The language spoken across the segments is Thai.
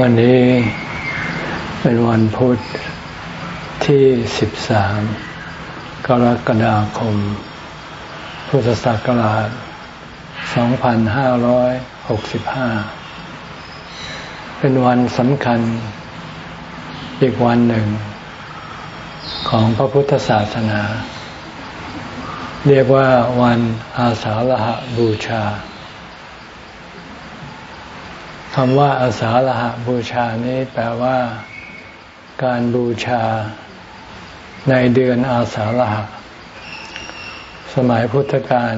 วันนี้เป็นวันพุธที่ 13 กรกฎาคม พุทธศักราช 2565 เป็นวันสำคัญอีกวันหนึ่ง ของพระพุทธศาสนา เรียกว่าวันอาสาฬหบูชา คำว่าอาสาฬหบูชานี้แปลว่า การบูชาในเดือนอาสาฬหะ สมัยพุทธกาล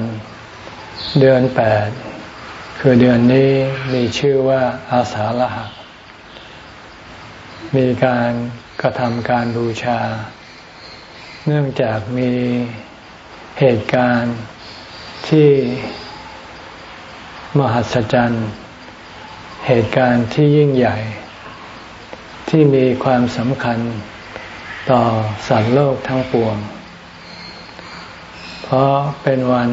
เดือนแปดคือเดือนนี้มีชื่อว่าอาสาฬหะ มีการกระทำการบูชา เนื่องจากมีเหตุการณ์ที่มหัศจรรย์ เหตุการณ์ที่ยิ่งใหญ่ ที่มีความสำคัญต่อสัตว์โลกทั้งปวง เพราะเป็นวัน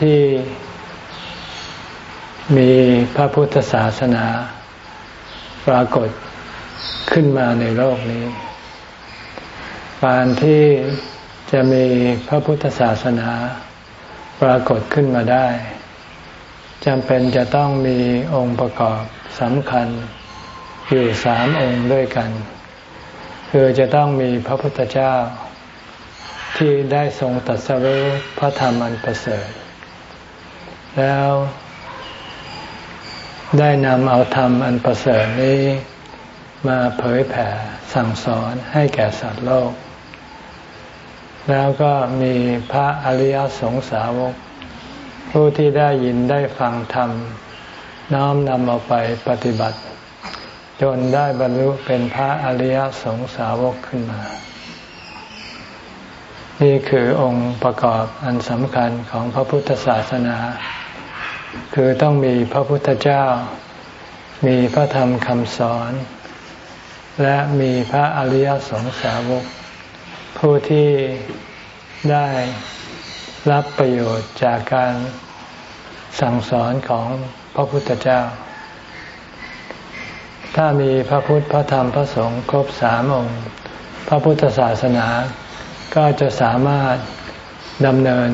ที่มีพระพุทธศาสนาปรากฏขึ้นมาในโลกนี้ การที่จะมีพระพุทธศาสนาปรากฏขึ้นมาได้ จำเป็นจะต้องมีองค์ประกอบสำคัญอยู่สามองค์ด้วยกัน คือจะต้องมีพระพุทธเจ้า ที่ได้ทรงตัดสรุปพระธรรมอันประเสริฐ แล้วได้นำเอาธรรมอันประเสริฐนี้มาเผยแผ่สั่งสอนให้แก่สัตว์โลก แล้วก็มีพระอริยสงสาวก ผู้ที่ได้ยินได้ฟังธรรม น้อมนำเอาไปปฏิบัติ จนได้บรรลุเป็นพระอริยสงสาวกขึ้นมา นี่คือองค์ประกอบอันสำคัญของพระพุทธศาสนา คือต้องมีพระพุทธเจ้า มีพระธรรมคำสอน และมีพระอริยสงสาวก ผู้ที่ได้ รับประโยชน์จากการสั่งสอนของพระพุทธเจ้า ถ้ามีพระพุทธพระธรรมพระสงฆ์ครบสามองค์ พระพุทธศาสนาก็จะสามารถดำเนิน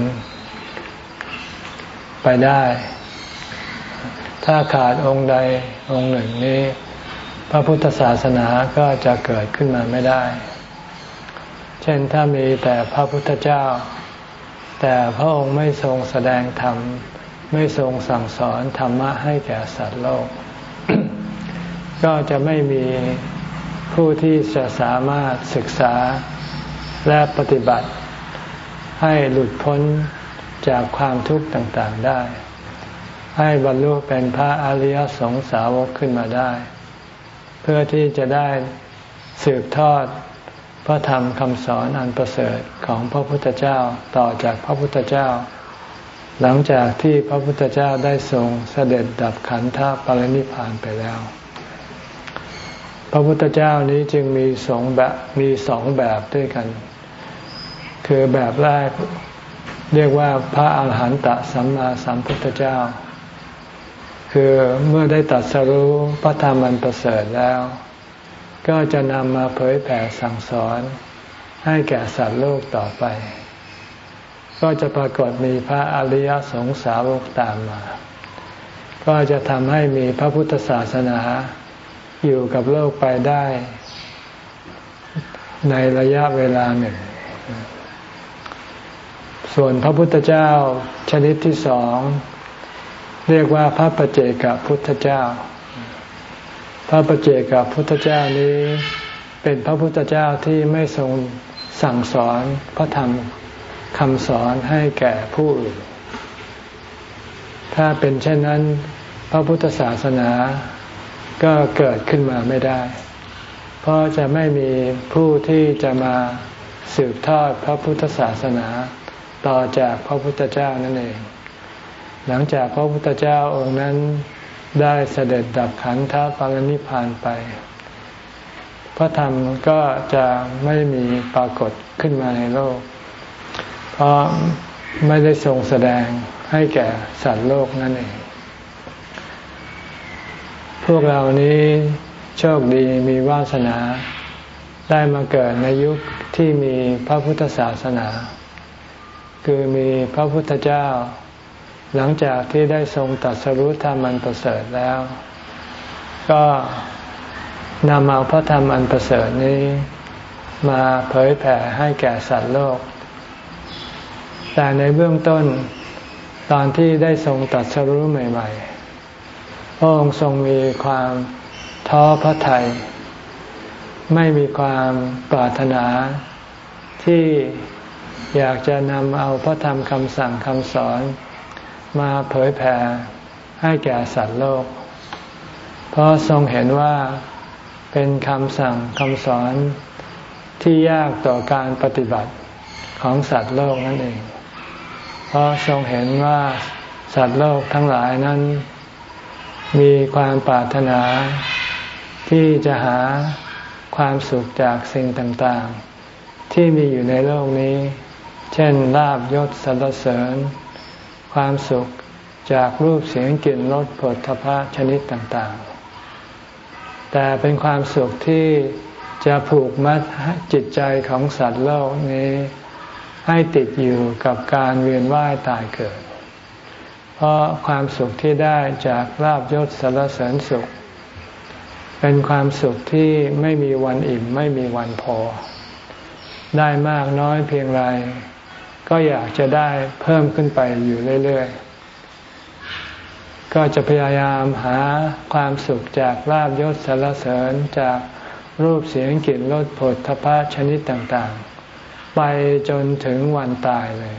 ไปได้ ถ้าขาดองค์ใดองค์หนึ่งนี้ พระพุทธศาสนาก็จะเกิดขึ้นมาไม่ได้ เช่นถ้ามีแต่พระพุทธเจ้า แต่พระองค์ไม่ทรงแสดงธรรม ไม่ทรงสั่งสอนธรรมะให้แก่สัตว์โลก ก็จะไม่มีผู้ที่จะสามารถศึกษาและปฏิบัติ ให้หลุดพ้นจากความทุกข์ต่างๆได้ ให้บรรลุเป็นพระอริยสงสาวกขึ้นมาได้ เพื่อที่จะได้สืบทอด พระธรรมคำสอนอันประเสริฐของพระพุทธเจ้าต่อจากพระพุทธเจ้า หลังจากที่พระพุทธเจ้าได้ทรงเสด็จดับขันธปรินิพานไปแล้ว พระพุทธเจ้านี้จึงมีสองแบบมีสองแบบด้วยกัน คือแบบแรกเรียกว่าพระอาหารหันตสัมมาสัมพุทธเจ้า คือเมื่อได้ตัดสรู้พระธรรมอันประเสริฐแล้ว ก็จะนำมาเผยแผ่สั่งสอนให้แก่สัตว์โลกต่อไป ก็จะปรากฏมีพระอริยสงสาวกตามมา ก็จะทำให้มีพระพุทธศาสนาอยู่กับโลกไปได้ ในระยะเวลาหนึ่ง ส่วนพระพุทธเจ้าชนิดที่สอง เรียกว่าพระปเจกพุทธเจ้า พระปเจกับพุทธเจ้านี้ เป็นพระพุทธเจ้าที่ไม่ทรงสั่งสอนพระธรรมคำสอนให้แก่ผู้อื่น ถ้าเป็นเช่นนั้น พระพุทธศาสนาก็เกิดขึ้นมาไม่ได้ เพราะจะไม่มีผู้ที่จะมาสืบทอดพระพุทธศาสนา ต่อจากพระพุทธเจ้านั่นเอง หลังจากพระพุทธเจ้าองค์นั้น ได้เสด็จดับขันธปรินิพานไป พระธรรมก็จะไม่มีปรากฏขึ้นมาในโลก เพราะไม่ได้ทรงแสดงให้แก่สัตว์โลกนั่นเอง พวกเรานี้โชคดีมีวาสนา ได้มาเกิดในยุคที่มีพระพุทธศาสนา คือมีพระพุทธเจ้า หลังจากที่ได้ทรงตัดสรุธรรมอันประเสริฐแล้ว ก็นำเอาพระธรรมอันประเสริฐนี้มาเผยแผ่ให้แก่สัตว์โลก แต่ในเบื้องต้นตอนที่ได้ทรงตัดสรุใหม่ ๆ พระองค์ทรงมีความท้อพระทัยไม่มีความปรารถนาที่อยากจะนำเอาพระธรรมคำสั่งคำสอน มาเผยแผ่ให้แก่สัตว์โลก เพราะทรงเห็นว่าเป็นคำสั่งคำสอนที่ยากต่อการปฏิบัติของสัตว์โลกนั่นเอง เพราะทรงเห็นว่าสัตว์โลกทั้งหลายนั้น มีความปรารถนา ที่จะหาความสุขจากสิ่งต่างๆ ที่มีอยู่ในโลกนี้ เช่นลาบยศสรรเสริญ ความสุขจากรูปเสียงกลิ่นรสผลทพะชนิดต่างๆ แต่เป็นความสุขที่จะผูกมัดจิตใจของสัตว์โลกนี้ให้ติดอยู่กับการเวียนว่ายตายเกิด เพราะความสุขที่ได้จากลาบยศสรรเสริญสุข เป็นความสุขที่ไม่มีวันอิ่มไม่มีวันพอ ได้มากน้อยเพียงไร ก็อยากจะได้เพิ่มขึ้นไปอยู่เรื่อยๆ ก็จะพยายามหาความสุขจากลาบยศสารเสริญจากรูปเสียงกลิ่นรสผลทพะชนิดต่างๆ ไปจนถึงวันตายเลย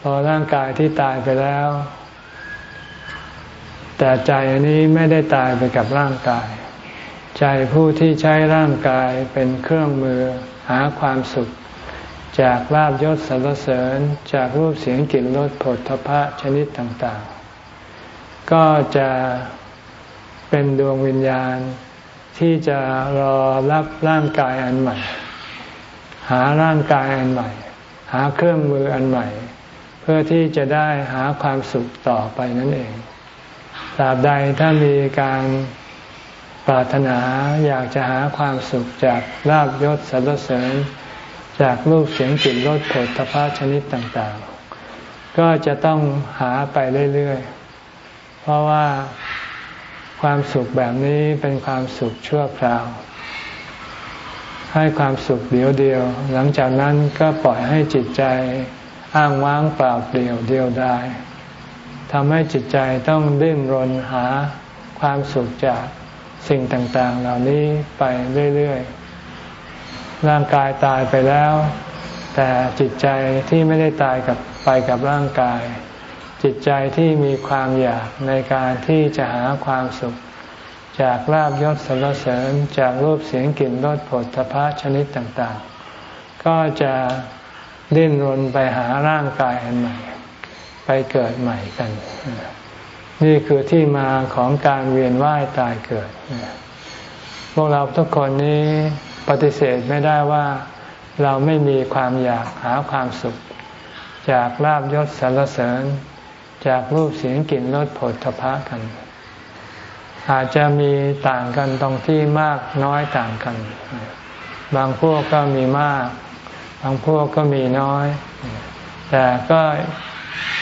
พอร่างกายที่ตายไปแล้ว แต่ใจนี้ไม่ได้ตายไปกับร่างกาย ใจผู้ที่ใช้ร่างกายเป็นเครื่องมือหาความสุข จากลาบยศสรรเสริญจากรูปเสียงกลิ่นรสผลทพะชนิดต่างๆ ก็จะเป็นดวงวิญญาณที่จะรอรับร่างกายอันใหม่ หาร่างกายอันใหม่ หาเครื่องมืออันใหม่ เพื่อที่จะได้หาความสุขต่อไปนั่นเองตราบใดถ้ามีการปรารถนาอยากจะหาความสุขจากลาบยศสรรเสริญ จากรูปเสียงกลิ่นรสผลตภะชนิดต่างๆ ก็จะต้องหาไปเรื่อยๆ เพราะว่าความสุขแบบนี้เป็นความสุขชั่วคราว ให้ความสุขเดียวเดียว หลังจากนั้นก็ปล่อยให้จิตใจอ้างว้างเปล่าเปลี่ยวเดียวดายทำให้จิตใจต้องดิ้นรนหาความสุขจากสิ่งต่างๆ เหล่านี้ไปเรื่อยๆ ร่างกายตายไปแล้ว แต่จิตใจที่ไม่ได้ตายกับไปกับร่างกาย จิตใจที่มีความอยากในการที่จะหาความสุข จากลาบยศสรรเสริญจากรูปเสียงกลิ่นรสผลพระชนิดต่างๆ ก็จะดิ้นรนไปหาร่างกายอันใหม่ ไปเกิดใหม่กัน นี่คือที่มาของการเวียนว่ายตายเกิด พวกเราทุกคนนี้ ปฏิเสธไม่ได้ว่าเราไม่มีความอยากหาความสุข จากลาบยศสรรเสริญ จากรูปเสียงกลิ่นรสผลทพะกัน อาจจะมีต่างกันตรงที่มากน้อยต่างกัน บางพวกก็มีมาก บางพวกก็มีน้อย แต่ก็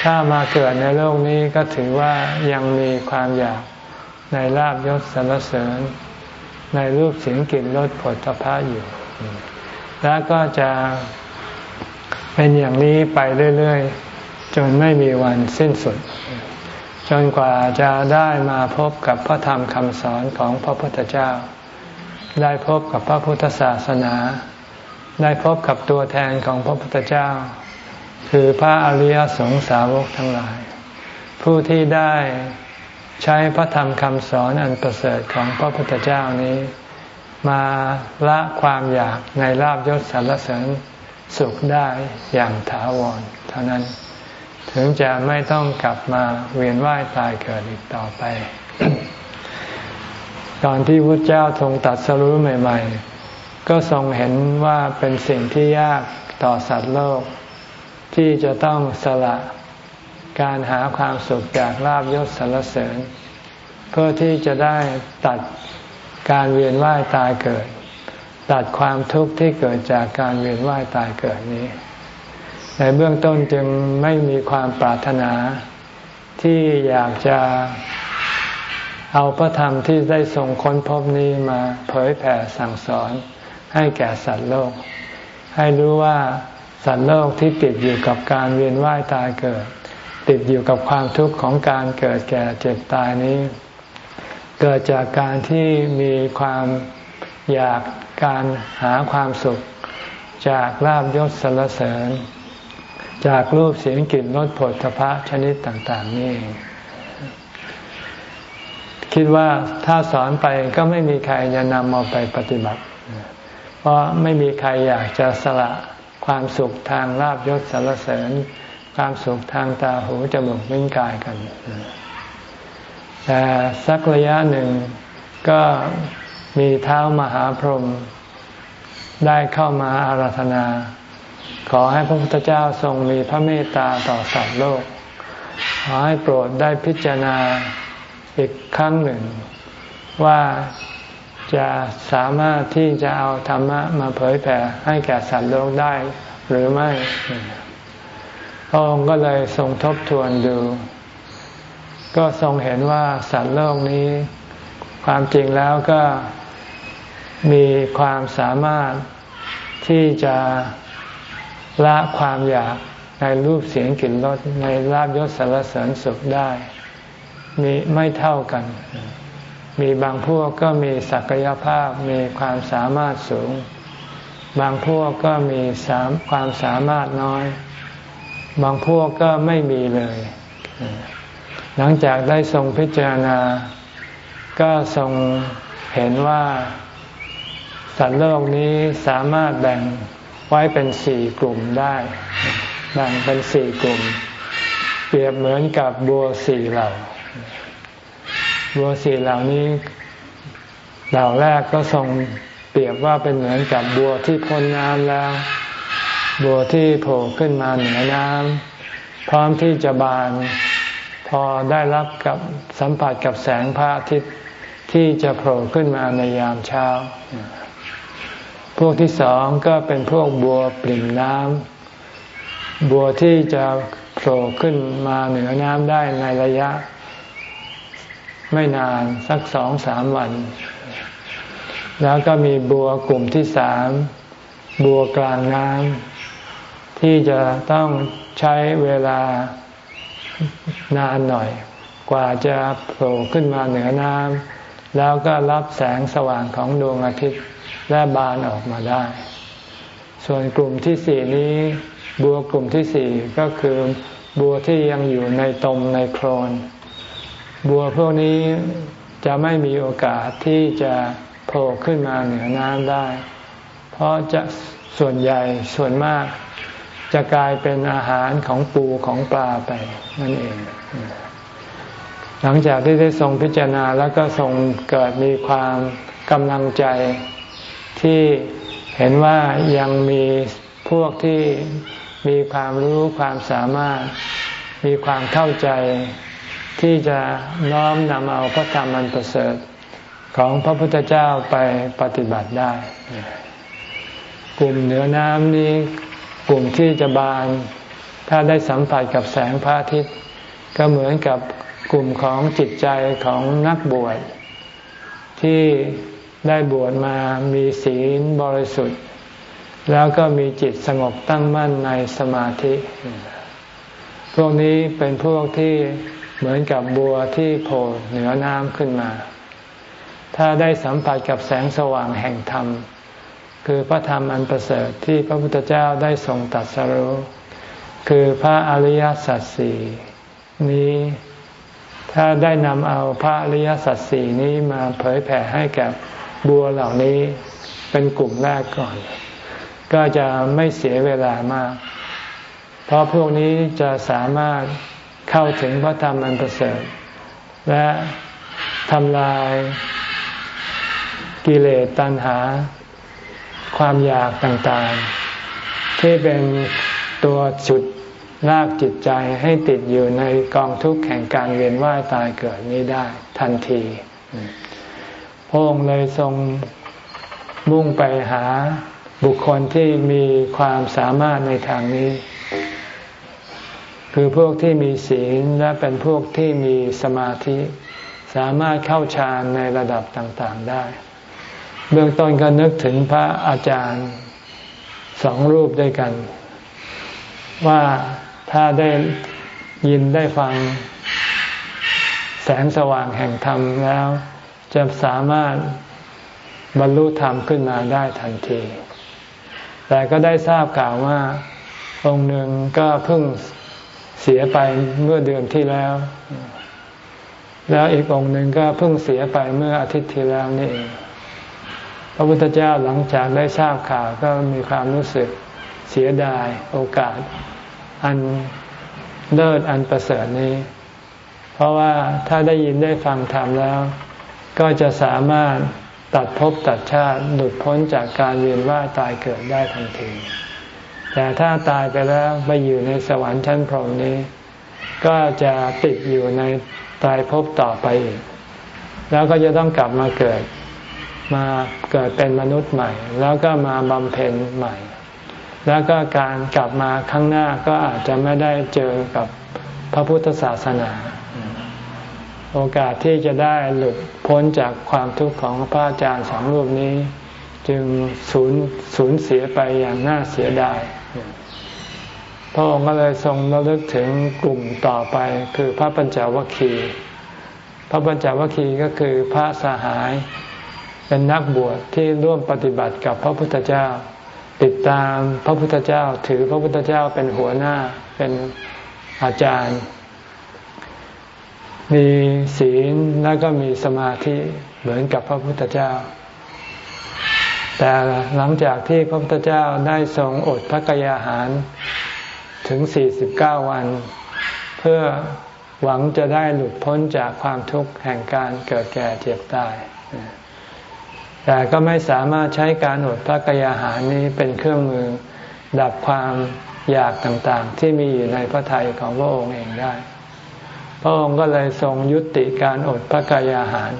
ถ้ามาเกิดในโลกนี้ก็ถือว่ายังมีความอยากในลาบยศสรรเสริญ ในรูปเสียงกลิ่นรสผลพระอยู่ แล้วก็จะเป็นอย่างนี้ไปเรื่อย ๆ จนไม่มีวันสิ้นสุด จนกว่าจะได้มาพบกับพระธรรมคำสอนของพระพุทธเจ้า ได้พบกับพระพุทธศาสนา ได้พบกับตัวแทนของพระพุทธเจ้า คือพระอริยสงสาวกทั้งหลาย ผู้ที่ได้ ใช้พระธรรมคำสอนอันประเสริฐของพระพุทธเจ้านี้ มาละความอยากในลาบยศสรรเสริญสุขได้อย่างถาวรเท่านั้น ถึงจะไม่ต้องกลับมาเวียนว่ายตายเกิดอีกต่อไป ตอนที่พระเจ้าทรงตัดสรู้ใหม่ ๆ ก็ทรงเห็นว่าเป็นสิ่งที่ยากต่อสัตว์โลก ที่จะต้องสละ การหาความสุขจากลาบยศสรรเสริญ เพื่อที่จะได้ตัดการเวียนว่ายตายเกิด ตัดความทุกข์ที่เกิดจากการเวียนว่ายตายเกิดนี้ ในเบื้องต้นจึงไม่มีความปรารถนา ที่อยากจะเอาพระธรรมที่ได้ทรงค้นพบนี้มาเผยแผ่สั่งสอนให้แก่สัตว์โลก ให้รู้ว่าสัตว์โลกที่ติดอยู่กับการเวียนว่ายตายเกิด ติดอยู่กับความทุกข์ของการเกิดแก่เจ็บตายนี้ เกิดจากการที่มีความอยากการหาความสุข จากลาบยศสรรเสริญ จากรูปเสียงกลิ่นรสผลพระชนิดต่าง ๆ นี่ คิดว่าถ้าสอนไปก็ไม่มีใครจะนำเอาไปปฏิบัติ เพราะไม่มีใครอยากจะสละความสุขทางลาบยศสารเสริญ ความสุขทางตาหูจมูกลิ้นกายกัน แต่สักระยะหนึ่งก็มีเท้ามหาพรหมได้เข้ามาอาราธนา ขอให้พระพุทธเจ้าทรงมีพระเมตตาต่อสัตว์โลก ขอให้โปรดได้พิจารณาอีกครั้งหนึ่ง ว่าจะสามารถที่จะเอาธรรมะมาเผยแผ่ให้แก่สัตว์โลกได้หรือไม่ พระองค์ก็เลยทรงทบทวนดู ก็ทรงเห็นว่าสัตว์โลกนี้ ความจริงแล้วก็มีความสามารถที่จะละความอยากในรูปเสียงกลิ่นรสในลาบยศสารเสริญสุขได้ มีไม่เท่ากัน มีบางพวกก็มีศักยภาพมีความสามารถสูง บางพวกก็มีสามความสามารถน้อย บางพวกก็ไม่มีเลย หลังจากได้ทรงพิจารณา ก็ทรงเห็นว่า สัตว์โลกนี้สามารถแบ่งไว้เป็นสี่กลุ่มได้ แบ่งเป็นสี่กลุ่ม เปรียบเหมือนกับบัวสี่เหล่า บัวสี่เหล่านี้เหล่าแรกก็ทรงเปรียบว่าเป็นเหมือนกับบัวที่พ้นน้ำแล้ว บัวที่โผล่ขึ้นมาเหนือน้ำพร้อมที่จะบาน พอได้รับกับสัมผัสกับแสงพระอาทิตย์ที่จะโผล่ขึ้นมาในยามเช้า พวกที่สองก็เป็นพวกบัวปริ่มน้ำบัวที่จะโผล่ขึ้นมาเหนือน้ำได้ในระยะ ไม่นานสักสองสามวัน แล้วก็มีบัวกลุ่มที่สามบัวกลางน้ำ ที่จะต้องใช้เวลานานหน่อย กว่าจะโผล่ขึ้นมาเหนือน้ำแล้วก็รับแสงสว่างของดวงอาทิตย์และบานออกมาได้ ส่วนกลุ่มที่สี่นี้บัวกลุ่มที่สี่ก็คือบัวที่ยังอยู่ในตมในโคลน บัวพวกนี้จะไม่มีโอกาสที่จะโผล่ขึ้นมาเหนือน้ำได้ เพราะจะส่วนใหญ่ส่วนมาก จะกลายเป็นอาหารของปูของปลาไปนั่นเอง หลังจากที่ได้ทรงพิจารณาแล้วก็ทรงเกิดมีความกำลังใจที่เห็นว่ายังมีพวกที่มีความรู้ความสามารถมีความเข้าใจที่จะน้อมนำเอาพระธรรมอันประเสริฐของพระพุทธเจ้าไปปฏิบัติได้ กลุ่มเหนือน้ำนี้ กลุ่มที่จะบาน ถ้าได้สัมผัสกับแสงพระอาทิตย์ ก็เหมือนกับกลุ่มของจิตใจของนักบวชที่ได้บวชมามีศีลบริสุทธิ์ แล้วก็มีจิตสงบตั้งมั่นในสมาธิ พวกนี้เป็นพวกที่เหมือนกับบัวที่โผล่เหนือน้ำขึ้นมา ถ้าได้สัมผัสกับแสงสว่างแห่งธรรม คือพระธรรมอันประเสริฐที่พระพุทธเจ้าได้ทรงตัดสรู้คือพระอริยสัจสี่นี้ถ้าได้นำเอาพระอริยสัจสี่นี้มาเผยแผ่ให้แก่บัวเหล่านี้เป็นกลุ่มแรกก่อน ก็จะไม่เสียเวลามาก เพราะพวกนี้จะสามารถเข้าถึงพระธรรมอันประเสริฐ และทำลายกิเลสตัณหา ความอยากต่างๆ ที่เป็นตัวจุดลากจิตใจให้ติดอยู่ในกองทุกข์แห่งการเวียนว่ายตายเกิดนี้ได้ทันทีพพระองค์เลยทรงมุ่งไปหาบุคคลที่มีความสามารถในทางนี้ คือพวกที่มีศีลและเป็นพวกที่มีสมาธิ สามารถเข้าฌานในระดับต่างๆได้ เบื้องต้นก็นึกถึงพระอาจารย์สองรูปด้วยกัน ว่าถ้าได้ยินได้ฟังแสงสว่างแห่งธรรมแล้ว จะสามารถบรรลุธรรมขึ้นมาได้ทันที แต่ก็ได้ทราบข่าวว่า องค์หนึ่งก็เพิ่งเสียไปเมื่อเดือนที่แล้ว แล้วอีกองค์หนึ่งก็เพิ่งเสียไปเมื่ออาทิตย์ที่แล้วนี่เอง พระพุทธเจ้าหลังจากได้ทราบข่าวก็มีความรู้สึกเสียดายโอกาส อันเลิศอันประเสริฐนี้ เพราะว่าถ้าได้ยินได้ฟังธรรมแล้ว ก็จะสามารถตัดภพตัดชาติหลุดพ้นจากการเวียนว่ายตายเกิดได้ทันที แต่ถ้าตายไปแล้วไปอยู่ในสวรรค์ชั้นพรหมนี้ ก็จะติดอยู่ในตายภพต่อไปอีก แล้วก็จะต้องกลับมาเกิด มาเกิดเป็นมนุษย์ใหม่ แล้วก็มาบำเพ็ญใหม่ แล้วก็การกลับมาข้างหน้าก็อาจจะไม่ได้เจอกับพระพุทธศาสนา โอกาสที่จะได้หลุดพ้นจากความทุกข์ของพระอาจารย์สองรูปนี้ จึงสูญสูญเสียไปอย่างน่าเสียดายพระองค์ก็เลยทรงระลึกถึงกลุ่มต่อไปคือพระปัญจวัคคีย์พระปัญจวัคคีย์ก็คือพระสหาย เป็นนักบวชที่ร่วมปฏิบัติกับพระพุทธเจ้า ติดตามพระพุทธเจ้าถือพระพุทธเจ้าเป็นหัวหน้าเป็นอาจารย์ มีศีลแล้วก็มีสมาธิเหมือนกับพระพุทธเจ้า แต่หลังจากที่พระพุทธเจ้าได้ทรงอดพระกยาหารถึง 49 วัน เพื่อหวังจะได้หลุดพ้นจากความทุกข์แห่งการเกิดแก่เจ็บตาย แต่ก็ไม่สามารถใช้การอดพระกยาหารนี้เป็นเครื่องมือ ดับความอยากต่างๆ ที่มีอยู่ในพระทัยของพระองค์เองได้ พระองค์ก็เลยทรงยุติการอดพระกยาหาร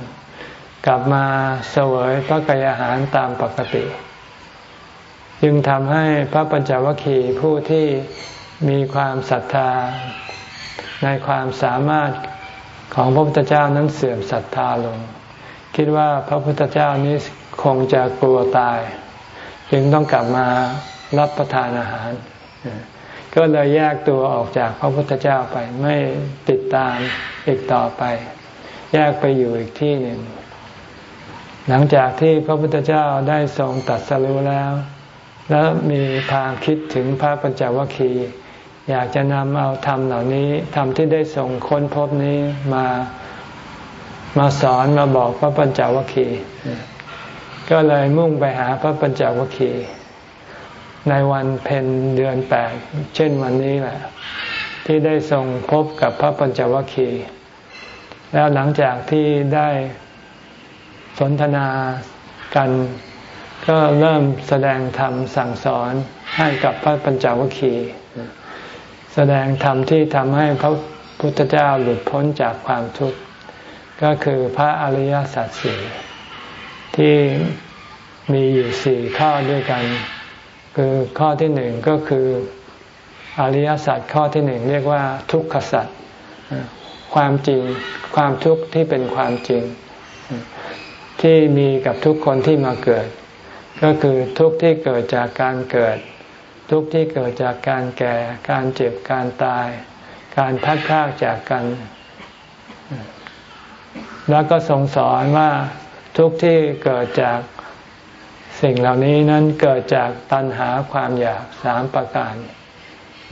กลับมาเสวยพระกยาหารตามปกติ จึงทำให้พระปัญจวัคคีย์ผู้ที่มีความศรัทธา ในความสามารถของพระพุทธเจ้านั้นเสื่อมศรัทธาลง คิดว่าพระพุทธเจ้านี้คงจะกลัวตาย จึงต้องกลับมารับประทานอาหาร ก็เลยแยกตัวออกจากพระพุทธเจ้าไปไม่ติดตามอีกต่อไป แยกไปอยู่อีกที่หนึ่ง หลังจากที่พระพุทธเจ้าได้ทรงตัดสรู้แล้ว แล้วมีทางคิดถึงพระปัญจวัคคีย์อยากจะนำเอาธรรมเหล่านี้ธรรมที่ได้ทรงค้นพบนี้มา มาสอนมาบอกพระปัญจวัคคีย์ก็เลยมุ่งไปหาพระปัญจวัคคีย์ในวันเพ็ญเดือนแปดเช่นวันนี้แหละ ที่ได้ทรงพบกับพระปัญจวัคคีย์แล้วหลังจากที่ได้สนทนากัน ก็เริ่มแสดงธรรมสั่งสอนให้กับพระปัญจวัคคีย์แสดงธรรมที่ทำให้พระพุทธเจ้าหลุดพ้นจากความทุกข์ ก็คือพระอริยสัจสี่ที่มีอยู่สี่ข้อด้วยกัน คือข้อที่หนึ่งก็คืออริยสัจข้อที่หนึ่งเรียกว่าทุกขสัจความจริงความทุกข์ที่เป็นความจริง ที่มีกับทุกคนที่มาเกิด ก็คือทุกข์ที่เกิดจากการเกิด ทุกข์ที่เกิดจากการแก่ การเจ็บการตาย การพัดพลากจากกัน แล้วก็ทรงสอนว่าทุกที่เกิดจากสิ่งเหล่านี้นั้นเกิดจากตัณหาความอยากสามประการ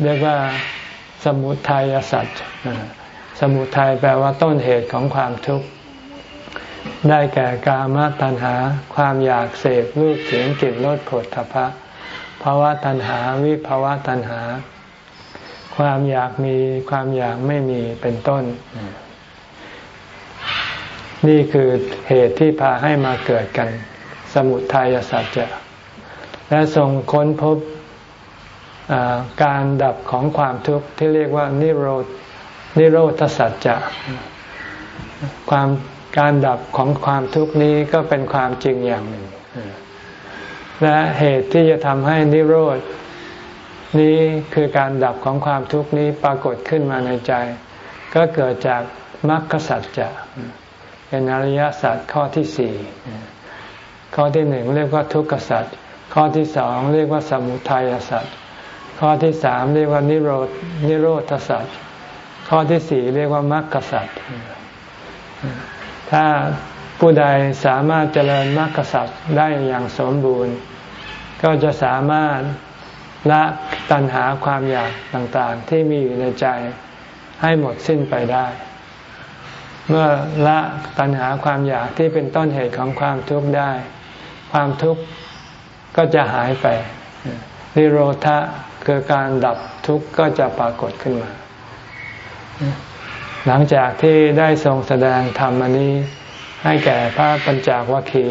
เรียกว่าสมุทัยสัจสมุทัยแปลว่าต้นเหตุของความทุกข์ ได้แก่กามตัณหาความอยากเสพรูปเสียงกลิ่นรสผลทพะภาวะตัณหาวิภาวะตัณหา ความอยากมีความอยากไม่มีเป็นต้น นี่คือเหตุที่พาให้มาเกิดกัน สมุทัยสัจจะและทรงค้นพบการดับของความทุกข์ที่เรียกว่านิโรธนิโรธสัจจะความการดับของความทุกข์นี้ก็เป็นความจริงอย่างหนึ่ง และเหตุที่จะทำให้นิโรธนี้คือการดับของความทุกข์นี้ปรากฏขึ้นมาในใจ ก็เกิดจากมรรคสัจจะ เป็นอริยสัจข้อที่สี่ข้อที่หนึ่งเรียกว่าทุกขสัจข้อที่สองเรียกว่าสมุทัยสัจข้อที่สามเรียกว่านิโรธนิโรธสัจข้อที่สี่เรียกว่ามรรคสัจถ้าผู้ใดสามารถเจริญมรรคสัจได้อย่างสมบูรณ์ ก็จะสามารถละตัณหาความอยากต่างๆ ที่มีอยู่ในใจให้หมดสิ้นไปได้ เมื่อละตัณหาความอยากที่เป็นต้นเหตุของความทุกข์ได้ ความทุกข์ก็จะหายไปนิโรธะคือการดับทุกข์ก็จะปรากฏขึ้นมา หลังจากที่ได้ทรงแสดงธรรมอันนี้ให้แก่พระปัญจวัคคี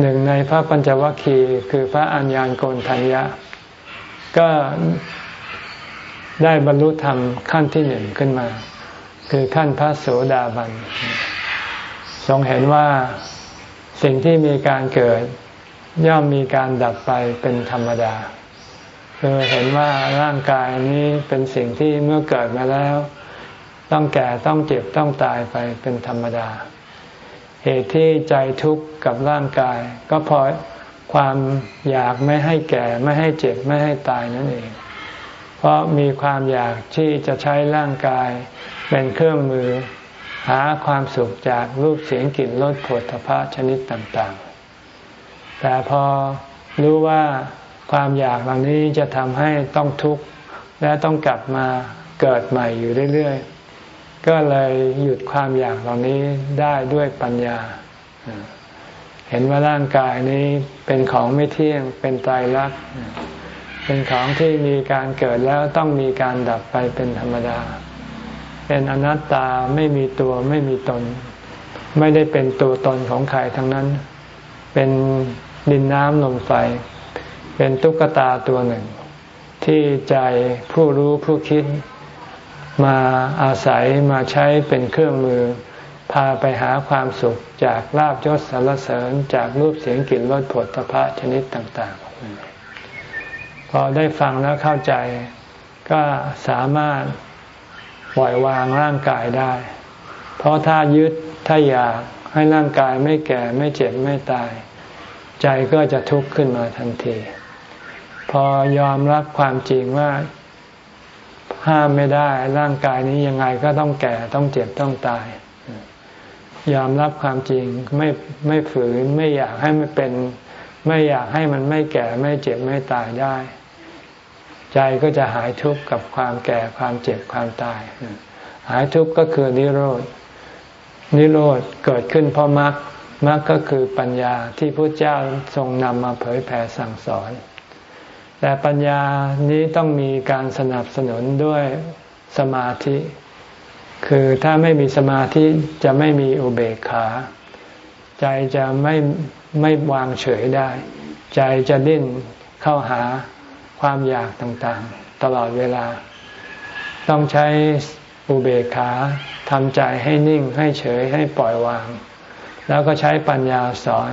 หนึ่งในพระปัญจวัคคีคือพระอัญญาณโกนทัญญะ ก็ได้บรรลุธรรมขั้นที่หนึ่งขึ้นมา คือขั้นพระโสดาบัน ทรงเห็นว่าสิ่งที่มีการเกิด ย่อมมีการดับไปเป็นธรรมดาคือเห็นว่าร่างกายนี้เป็นสิ่งที่เมื่อเกิดมาแล้ว ต้องแก่ต้องเจ็บต้องตายไปเป็นธรรมดา เหตุที่ใจทุกข์กับร่างกาย ก็เพราะความอยากไม่ให้แก่ไม่ให้เจ็บไม่ให้ตายนั่นเอง เพราะมีความอยากที่จะใช้ร่างกาย เป็นเครื่องมือหาความสุขจากรูปเสียงกลิ่นรสผลพระชนิดต่างๆ แต่พอรู้ว่าความอยากเหล่านี้จะทำให้ต้องทุกข์และต้องกลับมาเกิดใหม่อยู่เรื่อยๆ ก็เลยหยุดความอยากเหล่านี้ได้ด้วยปัญญา เห็นว่าร่างกายนี้เป็นของไม่เที่ยงเป็นตายรัก เป็นของที่มีการเกิดแล้วต้องมีการดับไปเป็นธรรมดา เป็นอนัตตาไม่มีตัวไม่มีตน ไม่ได้เป็นตัวตนของใครทั้งนั้น เป็นดินน้ำลมไฟ เป็นตุ๊กตาตัวหนึ่ง ที่ใจผู้รู้ผู้คิดมาอาศัยมาใช้เป็นเครื่องมือ พาไปหาความสุขจากลาบยศสารเสริญจากรูปเสียงกลิ่นรสผลตภะชนิดต่าง ๆ พอได้ฟังแล้วเข้าใจก็สามารถ ปล่อยวางร่างกายได้ เพราะถ้ายึดถ้าอยากให้ร่างกายไม่แก่ไม่เจ็บไม่ตาย ใจก็จะทุกข์ขึ้นมาทันที พอยอมรับความจริงว่าห้ามไม่ได้ร่างกายนี้ยังไงก็ต้องแก่ต้องเจ็บต้องตาย ยอมรับความจริงไม่ไม่ฝืนไม่อยากให้มันเป็น ไม่อยากให้มันไม่แก่ไม่เจ็บไม่ตายได้ ใจก็จะหายทุกข์กับความแก่ความเจ็บความตาย หายทุกข์ก็คือนิโรธนิโรธเกิดขึ้นเพราะมรรคมรรคก็คือปัญญาที่พระเจ้าทรงนำมาเผยแผ่สั่งสอน แต่ปัญญานี้ต้องมีการสนับสนุนด้วยสมาธิ คือถ้าไม่มีสมาธิจะไม่มีอุเบกขา ใจจะไม่ไม่วางเฉยได้ ใจจะดิ้นเข้าหา ความอยากต่างๆ ตลอดเวลา ต้องใช้อุเบกขาทำใจให้นิ่งให้เฉยให้ปล่อยวาง แล้วก็ใช้ปัญญาสอน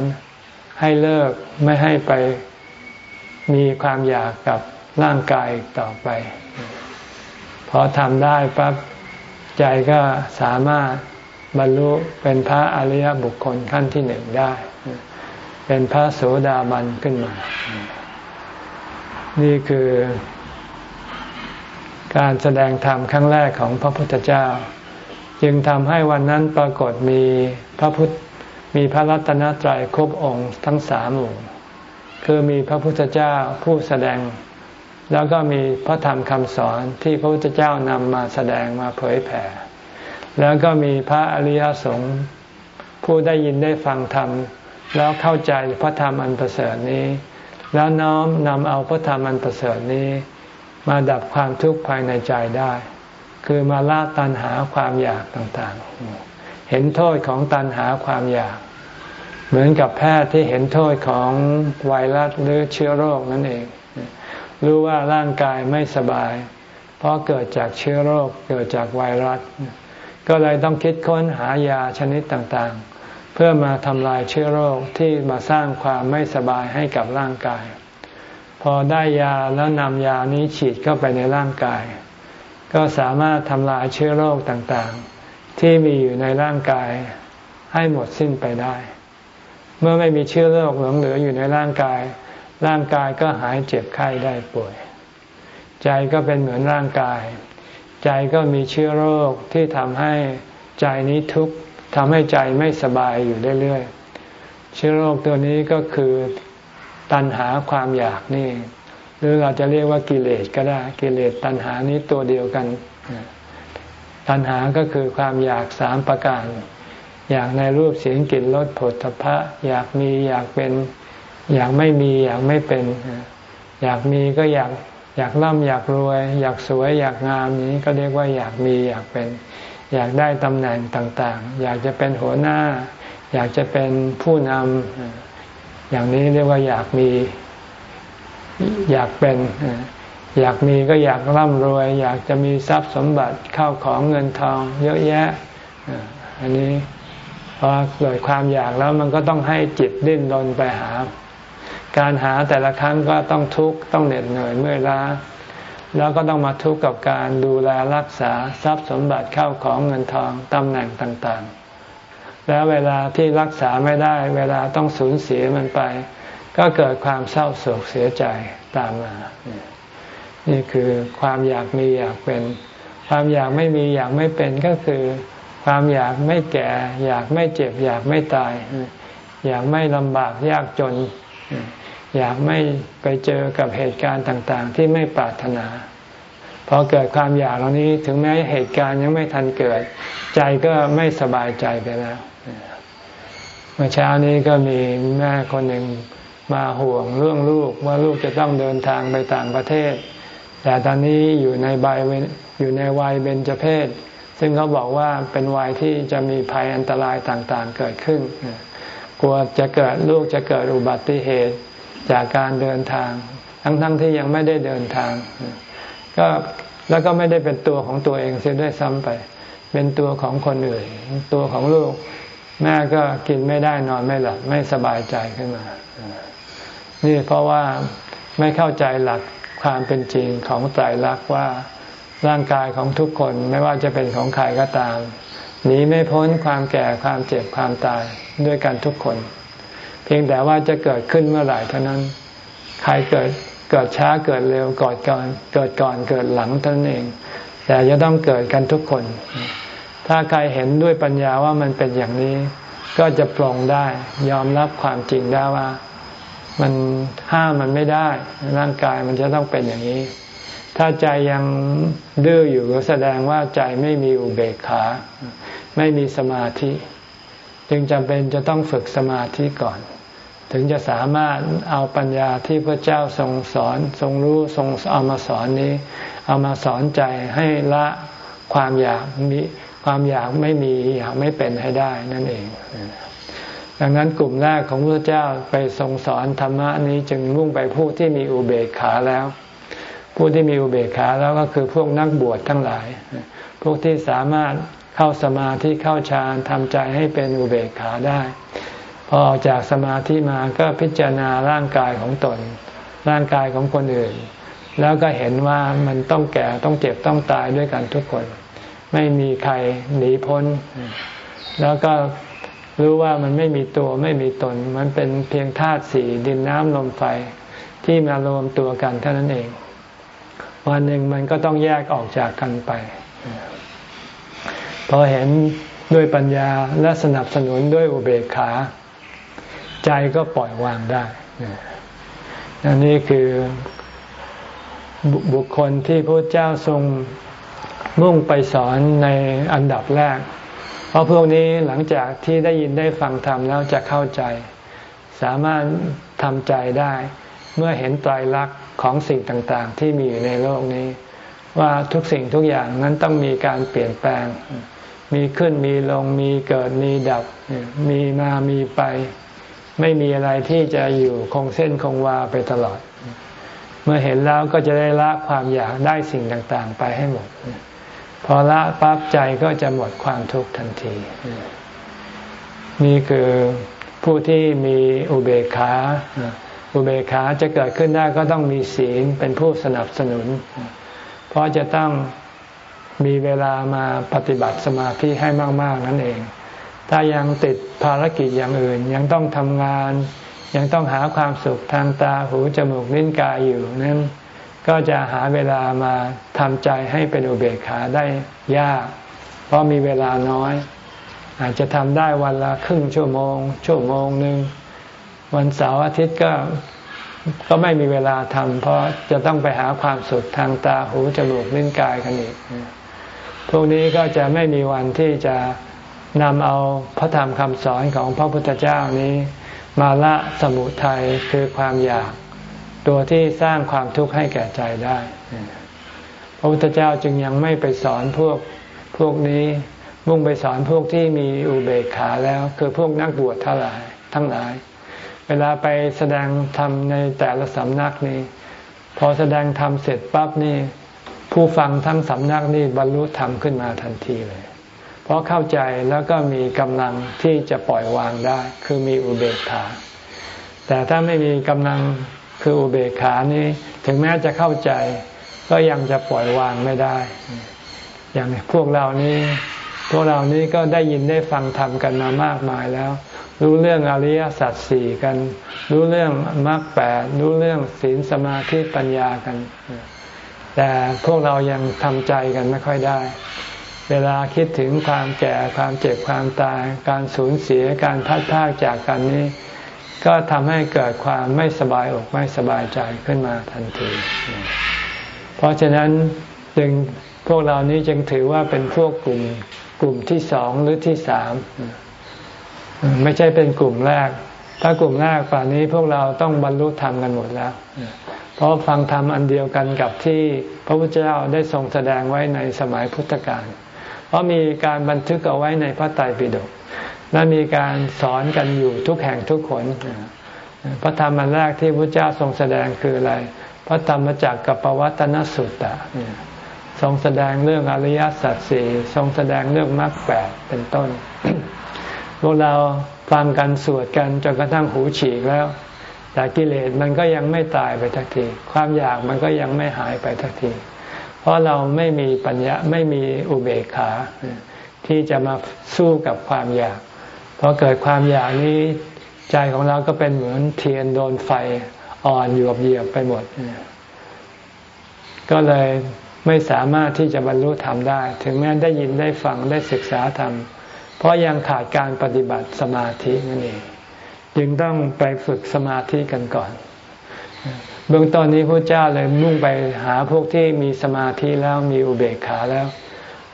ให้เลิกไม่ให้ไปมีความอยากกับร่างกายต่อไป พอทำได้ปั๊บใจก็สามารถบรรลุเป็นพระอริยบุคคลขั้นที่หนึ่งได้ เป็นพระโสดาบันขึ้นมา นี่คือการแสดงธรรมครั้งแรกของพระพุทธเจ้า จึงทำให้วันนั้นปรากฏมีพระพุทธมีพระรัตนตรัยครบองค์ทั้งสามองค์คือมีพระพุทธเจ้าผู้แสดง แล้วก็มีพระธรรมคำสอนที่พระพุทธเจ้านำมาแสดงมาเผยแผ่ แล้วก็มีพระอริยสงฆ์ผู้ได้ยินได้ฟังธรรม แล้วเข้าใจพระธรรมอันประเสริฐนี้ แล้วน้อมนำเอาพระธรรมอันประเสริฐนี้ มาดับความทุกข์ภายในใจได้ คือมาละตัณหาความอยากต่างๆ เห็นโทษของตัณหาความอยาก เหมือนกับแพทย์ที่เห็นโทษของไวรัสหรือเชื้อโรคนั่นเอง รู้ว่าร่างกายไม่สบาย เพราะเกิดจากเชื้อโรคเกิดจากไวรัส ก็เลยต้องคิดค้นหายาชนิดต่างๆ เพื่อมาทำลายเชื้อโรคที่มาสร้างความไม่สบายให้กับร่างกาย พอได้ยาแล้วนำยานี้ฉีดเข้าไปในร่างกาย ก็สามารถทำลายเชื้อโรคต่างๆ ที่มีอยู่ในร่างกายให้หมดสิ้นไปได้ เมื่อไม่มีเชื้อโรคหลงเหลืออยู่ในร่างกาย ร่างกายก็หายเจ็บไข้ได้ป่วย ใจก็เป็นเหมือนร่างกาย ใจก็มีเชื้อโรคที่ทำให้ใจนี้ทุกข์ ทำให้ใจไม่สบายอยู่เรื่อยๆเชื้อโรคตัวนี้ก็คือตัณหาความอยากนี่ หรือเราจะเรียกว่ากิเลสก็ได้กิเลสตัณหานี้ตัวเดียวกัน ตัณหาก็คือความอยากสามประการ อยากในรูปเสียงกลิ่นรสผลพระอยากมีอยากเป็น อยากไม่มีอยากไม่เป็น อยากมีก็อยากอยากร่ำอยากรวย อยากสวยอยากงามนี้ก็เรียกว่าอยากมีอยากเป็น อยากได้ตำแหน่งต่างๆ อยากจะเป็นหัวหน้า อยากจะเป็นผู้นำอย่างนี้เรียกว่าอยากมี อยากเป็น อยากมีก็อยากร่ำรวย อยากจะมีทรัพย์สมบัติเข้าของเงินทอง เยอะแยะ อันนี้พอเกิดความอยากแล้วมันก็ต้องให้จิตดิ้นรนไปหา การหาแต่ละครั้งก็ต้องทุกข์ต้องเหน็ดเหนื่อยเมื่อยล้า แล้วก็ต้องมาทุกข์กับการดูแลรักษาทรัพย์สมบัติเข้าของเงินทองตำแหน่งต่างๆ แล้วเวลาที่รักษาไม่ได้ เวลาต้องสูญเสียมันไป ก็เกิดความเศร้าโศกเสียใจตามมา นี่คือความอยากมีอยากเป็น ความอยากไม่มีอยากไม่เป็นก็คือ ความอยากไม่แก่ อยากไม่เจ็บ อยากไม่ตาย อยากไม่ลำบากยากจน อยากไม่ไปเจอกับเหตุการณ์ต่างๆ ที่ไม่ปรารถนาพอเกิดความอยากเหล่านี้ถึงแม้เหตุการณ์ยังไม่ทันเกิด ใจก็ไม่สบายใจไปแล้วเมื่อเช้านี้ก็มีแม่คนหนึ่งมาห่วงเรื่องลูกว่าลูกจะต้องเดินทางไปต่างประเทศ แต่ตอนนี้อยู่ในใบอยู่ในวัยเบญจเพศซึ่งเขาบอกว่าเป็นวัยที่จะมีภัยอันตรายต่างๆเกิดขึ้น กลัวจะเกิดลูกจะเกิดอุบัติเหตุ จากการเดินทาง ทั้งๆทที่ยังไม่ได้เดินทาง ก็แล้วก็ไม่ได้เป็นตัวของตัวเองเสียด้วยซ้ำไป เป็นตัวของคนอื่น ตัวของลูก แม่ก็กินไม่ได้นอนไม่หลับไม่สบายใจขึ้นมา นี่เพราะว่าไม่เข้าใจหลักความเป็นจริงของไตรลักษณ์ว่าร่างกายของทุกคนไม่ว่าจะเป็นของใครก็ตามหนีไม่พ้นความแก่ความเจ็บความตายด้วยกันทุกคน เพียงแต่ว่าจะเกิดขึ้นเมื่อไหร่เท่านั้น ใครเกิดเกิดช้าเกิดเร็วก่อนก่อนเกิดก่อนเกิดหลังเท่านั้นเอง แต่จะต้องเกิดกันทุกคน ถ้าใครเห็นด้วยปัญญาว่ามันเป็นอย่างนี้ ก็จะปลงได้ยอมรับความจริงได้ว่า มันห้ามมันไม่ได้ ร่างกายมันจะต้องเป็นอย่างนี้ ถ้าใจยังดื้ออยู่ก็แสดงว่าใจไม่มีอุเบกขา ไม่มีสมาธิ จึงจำเป็นจะต้องฝึกสมาธิก่อน ถึงจะสามารถเอาปัญญาที่พระเจ้าทรงสอนทรงรู้ทรงเอามาสอนนี้ เอามาสอนใจให้ละความอยากมีความอยากไม่มีอยากไม่เป็นให้ได้นั่นเอง ดังนั้นกลุ่มแรกของพระเจ้าไปทรงสอนธรรมะนี้จึงมุ่งไปผู้ที่มีอุเบกขาแล้ว ผู้ที่มีอุเบกขาแล้วก็คือพวกนักบวชทั้งหลาย พวกที่สามารถเข้าสมาธิเข้าฌานทำใจให้เป็นอุเบกขาได้ พอออกจากสมาธิมาก็พิจารณาร่างกายของตน ร่างกายของคนอื่น แล้วก็เห็นว่ามันต้องแก่ต้องเจ็บต้องตายด้วยกันทุกคน ไม่มีใครหนีพ้น แล้วก็รู้ว่ามันไม่มีตัวไม่มีตน มันเป็นเพียงธาตุสี่ดินน้ำลมไฟที่มารวมตัวกันเท่านั้นเอง วันหนึ่งมันก็ต้องแยกออกจากกันไป พอเห็นด้วยปัญญาและสนับสนุนด้วยอุเบกขา ใจก็ปล่อยวางได้นนี่คือบุคคลที่พระเจ้าทรงมุ่งไปสอนในอันดับแรก เพราะพวกนี้หลังจากที่ได้ยินได้ฟังธรรมแล้วจะเข้าใจ สามารถทำใจได้ เมื่อเห็นไตรลักษณ์ของสิ่งต่างๆ ที่มีอยู่ในโลกนี้ ว่าทุกสิ่งทุกอย่างนั้นต้องมีการเปลี่ยนแปลง มีขึ้นมีลงมีเกิดมีดับ มีมามีไป ไม่มีอะไรที่จะอยู่คงเส้นคงวาไปตลอด เมื่อเห็นแล้วก็จะได้ละความอยากได้สิ่งต่างๆ ไปให้หมด พอละปั๊บใจก็จะหมดความทุกข์ทันที นี่คือผู้ที่มีอุเบกขาอุเบกขาจะเกิดขึ้นได้ก็ต้องมีศีลเป็นผู้สนับสนุน เพราะจะต้องมีเวลามาปฏิบัติสมาธิให้มาก ๆ นั่นเอง ถ้ายังติดภารกิจอย่างอื่น ยังต้องทำงาน ยังต้องหาความสุขทางตาหูจมูกลิ้นกายอยู่นั้นก็จะหาเวลามาทำใจให้เป็นอุเบกขาได้ยาก เพราะมีเวลาน้อย อาจจะทำได้วันละครึ่งชั่วโมง ชั่วโมงหนึ่งวันเสาร์อาทิตย์ก็ก็ไม่มีเวลาทำเพราะจะต้องไปหาความสุขทางตาหูจมูกลิ้นกายกันอีก พวกนี้ก็จะไม่มีวันที่จะ นำเอาพระธรรมคำสอนของพระพุทธเจ้านี้ มาละสมุทัยคือความอยาก ตัวที่สร้างความทุกข์ให้แก่ใจได้ พระพุทธเจ้าจึงยังไม่ไปสอนพวกพวกนี้มุ่งไปสอนพวกที่มีอุเบกขาแล้ว คือพวกนักบวชทั้งหลายทั้งหลาย เวลาไปแสดงธรรมในแต่ละสำนักนี้ พอแสดงธรรมเสร็จปั๊บนี่ ผู้ฟังทั้งสำนักนี่บรรลุธรรมขึ้นมาทันทีเลย เพราะเข้าใจแล้วก็มีกำลังที่จะปล่อยวางได้ คือมีอุเบกขา แต่ถ้าไม่มีกำลังคืออุเบกขานี้ ถึงแม้จะเข้าใจ ก็ยังจะปล่อยวางไม่ได้ อย่างพวกเรานี้พวกเรานี้ก็ได้ยินได้ฟังธรรมกันมามากมายแล้ว รู้เรื่องอริยสัจสี่กัน รู้เรื่องมรรคแปดรู้เรื่องศีลสมาธิปัญญากัน แต่พวกเรายังทำใจกันไม่ค่อยได้ เวลาคิดถึงความแก่ความเจ็บความตาย การสูญเสียการพัดพากจากกันนี้ ก็ทำให้เกิดความไม่สบายอกไม่สบายใจขึ้นมาทันที เพราะฉะนั้นจึงพวกเรานี้จึงถือว่าเป็นพวกกลุ่มกลุ่มที่สองหรือที่สามไม่ใช่เป็นกลุ่มแรก ถ้ากลุ่มแรกป่านนี้พวกเราต้องบรรลุธรรมกันหมดแล้ว เพราะฟังธรรมอันเดียวกันกับที่พระพุทธเจ้าได้ทรงแสดงไว้ในสมัยพุทธกาล เพราะมีการบันทึกเอาไว้ในพระไตรปิฎกและมีการสอนกันอยู่ทุกแห่งทุกคนพระธรรมอันแรกที่พระเจ้าทรงแสดงคืออะไร พระธรรมจักรกับปวัตนสุตตะทรงแสดงเรื่องอริยสัจสี่ทรงแสดงเรื่องมรรคแปดเป็นต้น พวกเราฟังกันสวดกันจนกระทั่งหูฉีกแล้ว แต่กิเลสมันก็ยังไม่ตายไปทักที ความอยากมันก็ยังไม่หายไปทักที เพราะเราไม่มีปัญญาไม่มีอุเบกขา ที่จะมาสู้กับความอยากพอเกิดความอยากนี้ใจของเราก็เป็นเหมือนเทียนโดนไฟอ่อนหยวบเหยียบไปหมด ก็เลยไม่สามารถที่จะบรรลุธรรมได้ ถึงแม้ได้ยินได้ฟังได้ศึกษาธรรม เพราะยังขาดการปฏิบัติสมาธินั่นเอง จึงต้องไปฝึกสมาธิกันก่อน เบื้องต้นนี้พระเจ้าเลยมุ่งไปหาพวกที่มีสมาธิแล้วมีอุเบกขาแล้ว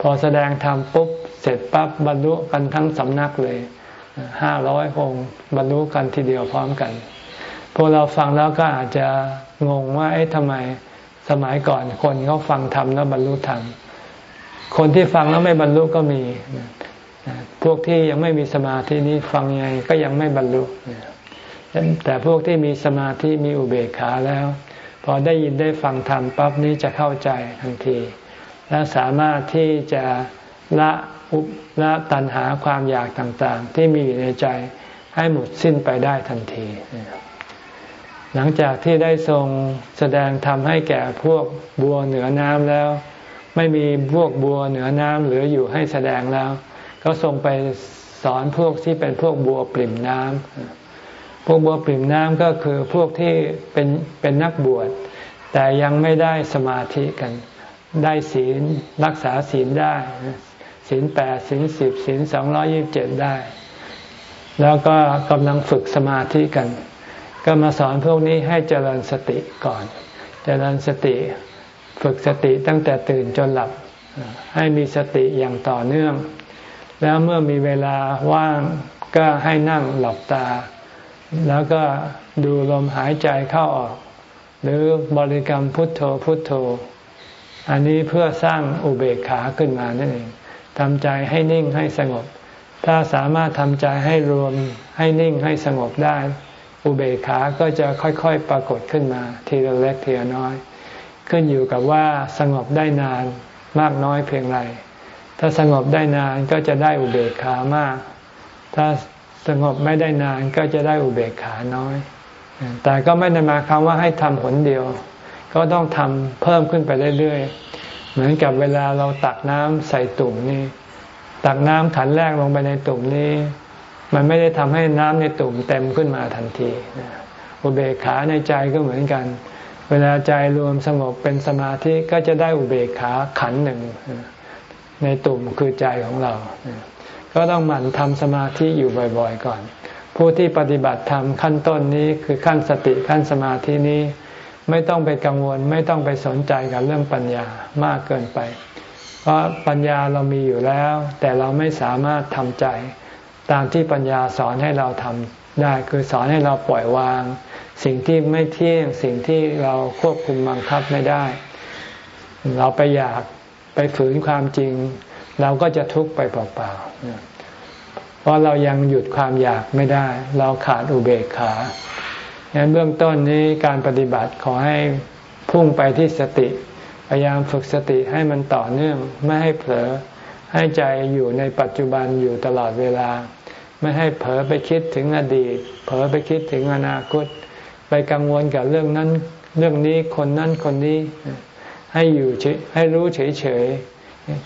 พอแสดงธรรมปุ๊บเสร็จปั๊บบรรลุกันทั้งสำนักเลยห้าร้อยองค์บรรลุกันทีเดียวพร้อมกัน พวกเราฟังแล้วก็อาจจะงงว่าเอ๊ะทำไมสมัยก่อนคนเขาฟังธรรมแล้วบรรลุธรรมคนที่ฟังแล้วไม่บรรลุก็มี พวกที่ยังไม่มีสมาธินี้ฟังยังไงก็ยังไม่บรรลุ แต่พวกที่มีสมาธิมีอุเบกขาแล้ว พอได้ยินได้ฟังธรรมปั๊บนี้จะเข้าใจทันที และสามารถที่จะละอุปละตัณหาความอยากต่างๆ ที่มีอยู่ในใจให้หมดสิ้นไปได้ทันที หลังจากที่ได้ทรงแสดงทำให้แก่พวกบัวเหนือน้ำแล้ว ไม่มีพวกบัวเหนือน้ำเหลืออยู่ให้แสดงแล้ว ก็ทรงไปสอนพวกที่เป็นพวกบัวปริ่มน้ำ พวกบัวปริ่มน้ำก็คือพวกที่เป็นเป็นนักบวช แต่ยังไม่ได้สมาธิกัน ได้ศีลรักษาศีลได้ ศีลแปดศีลสิบศีลสองร้อยิบเจ็ดได้ แล้วก็กำลังฝึกสมาธิกัน ก็มาสอนพวกนี้ให้เจริญสติก่อน เจริญสติฝึกสติตั้งแต่ตื่นจนหลับ ให้มีสติอย่างต่อเนื่อง แล้วเมื่อมีเวลาว่างก็ให้นั่งหลับตา แล้วก็ดูลมหายใจเข้าออก หรือบริกรรมพุทโธพุทโธ อันนี้เพื่อสร้างอุเบกขาขึ้นมานั่นเองทำใจให้นิ่งให้สงบ ถ้าสามารถทำใจให้รวมให้นิ่งให้สงบได้ อุเบกขาก็จะค่อยๆปรากฏขึ้นมา ทีละเล็กทีละน้อย ขึ้นอยู่กับว่าสงบได้นานมากน้อยเพียงไรถ้าสงบได้นานก็จะได้อุเบกขามาก ถ้า สงบไม่ได้นานก็จะได้อุเบกขาน้อย แต่ก็ไม่ได้มาคำว่าให้ทำผลเดียว ก็ต้องทำเพิ่มขึ้นไปเรื่อยๆ เหมือนกับเวลาเราตักน้ำใส่ตุ่มนี่ ตักน้ำขันแรกลงไปในตุ่มนี้ มันไม่ได้ทำให้น้ำในตุ่มเต็มขึ้นมาทันที อุเบกขาในใจก็เหมือนกัน เวลาใจรวมสงบเป็นสมาธิก็จะได้อุเบกขาขันหนึ่งในตุ่มคือใจของเรา ก็ต้องหมั่นทำสมาธิอยู่บ่อยๆ ก่อน ผู้ที่ปฏิบัติธรรมขั้นต้นนี้คือขั้นสติขั้นสมาธินี้ ไม่ต้องไปกังวลไม่ต้องไปสนใจกับเรื่องปัญญามากเกินไป เพราะปัญญาเรามีอยู่แล้ว แต่เราไม่สามารถทำใจ ตามที่ปัญญาสอนให้เราทำได้คือสอนให้เราปล่อยวาง สิ่งที่ไม่เที่ยงสิ่งที่เราควบคุมบังคับไม่ได้ เราไปอยากไปฝืนความจริง เราก็จะทุกข์ไปเปล่าๆเพราะเรายังหยุดความอยากไม่ได้ เราขาดอุเบกขาดังนั้นเบื้องต้นนี้การปฏิบัติขอให้พุ่งไปที่สติ พยายามฝึกสติให้มันต่อเนื่อง ไม่ให้เผลอ ให้ใจอยู่ในปัจจุบันอยู่ตลอดเวลา ไม่ให้เผลอไปคิดถึงอดีต เผลอไปคิดถึงอนาคต ไปกังวลกับเรื่องนั้น เรื่องนี้คนนั้นคนนี้ ให้อยู่ให้รู้เฉย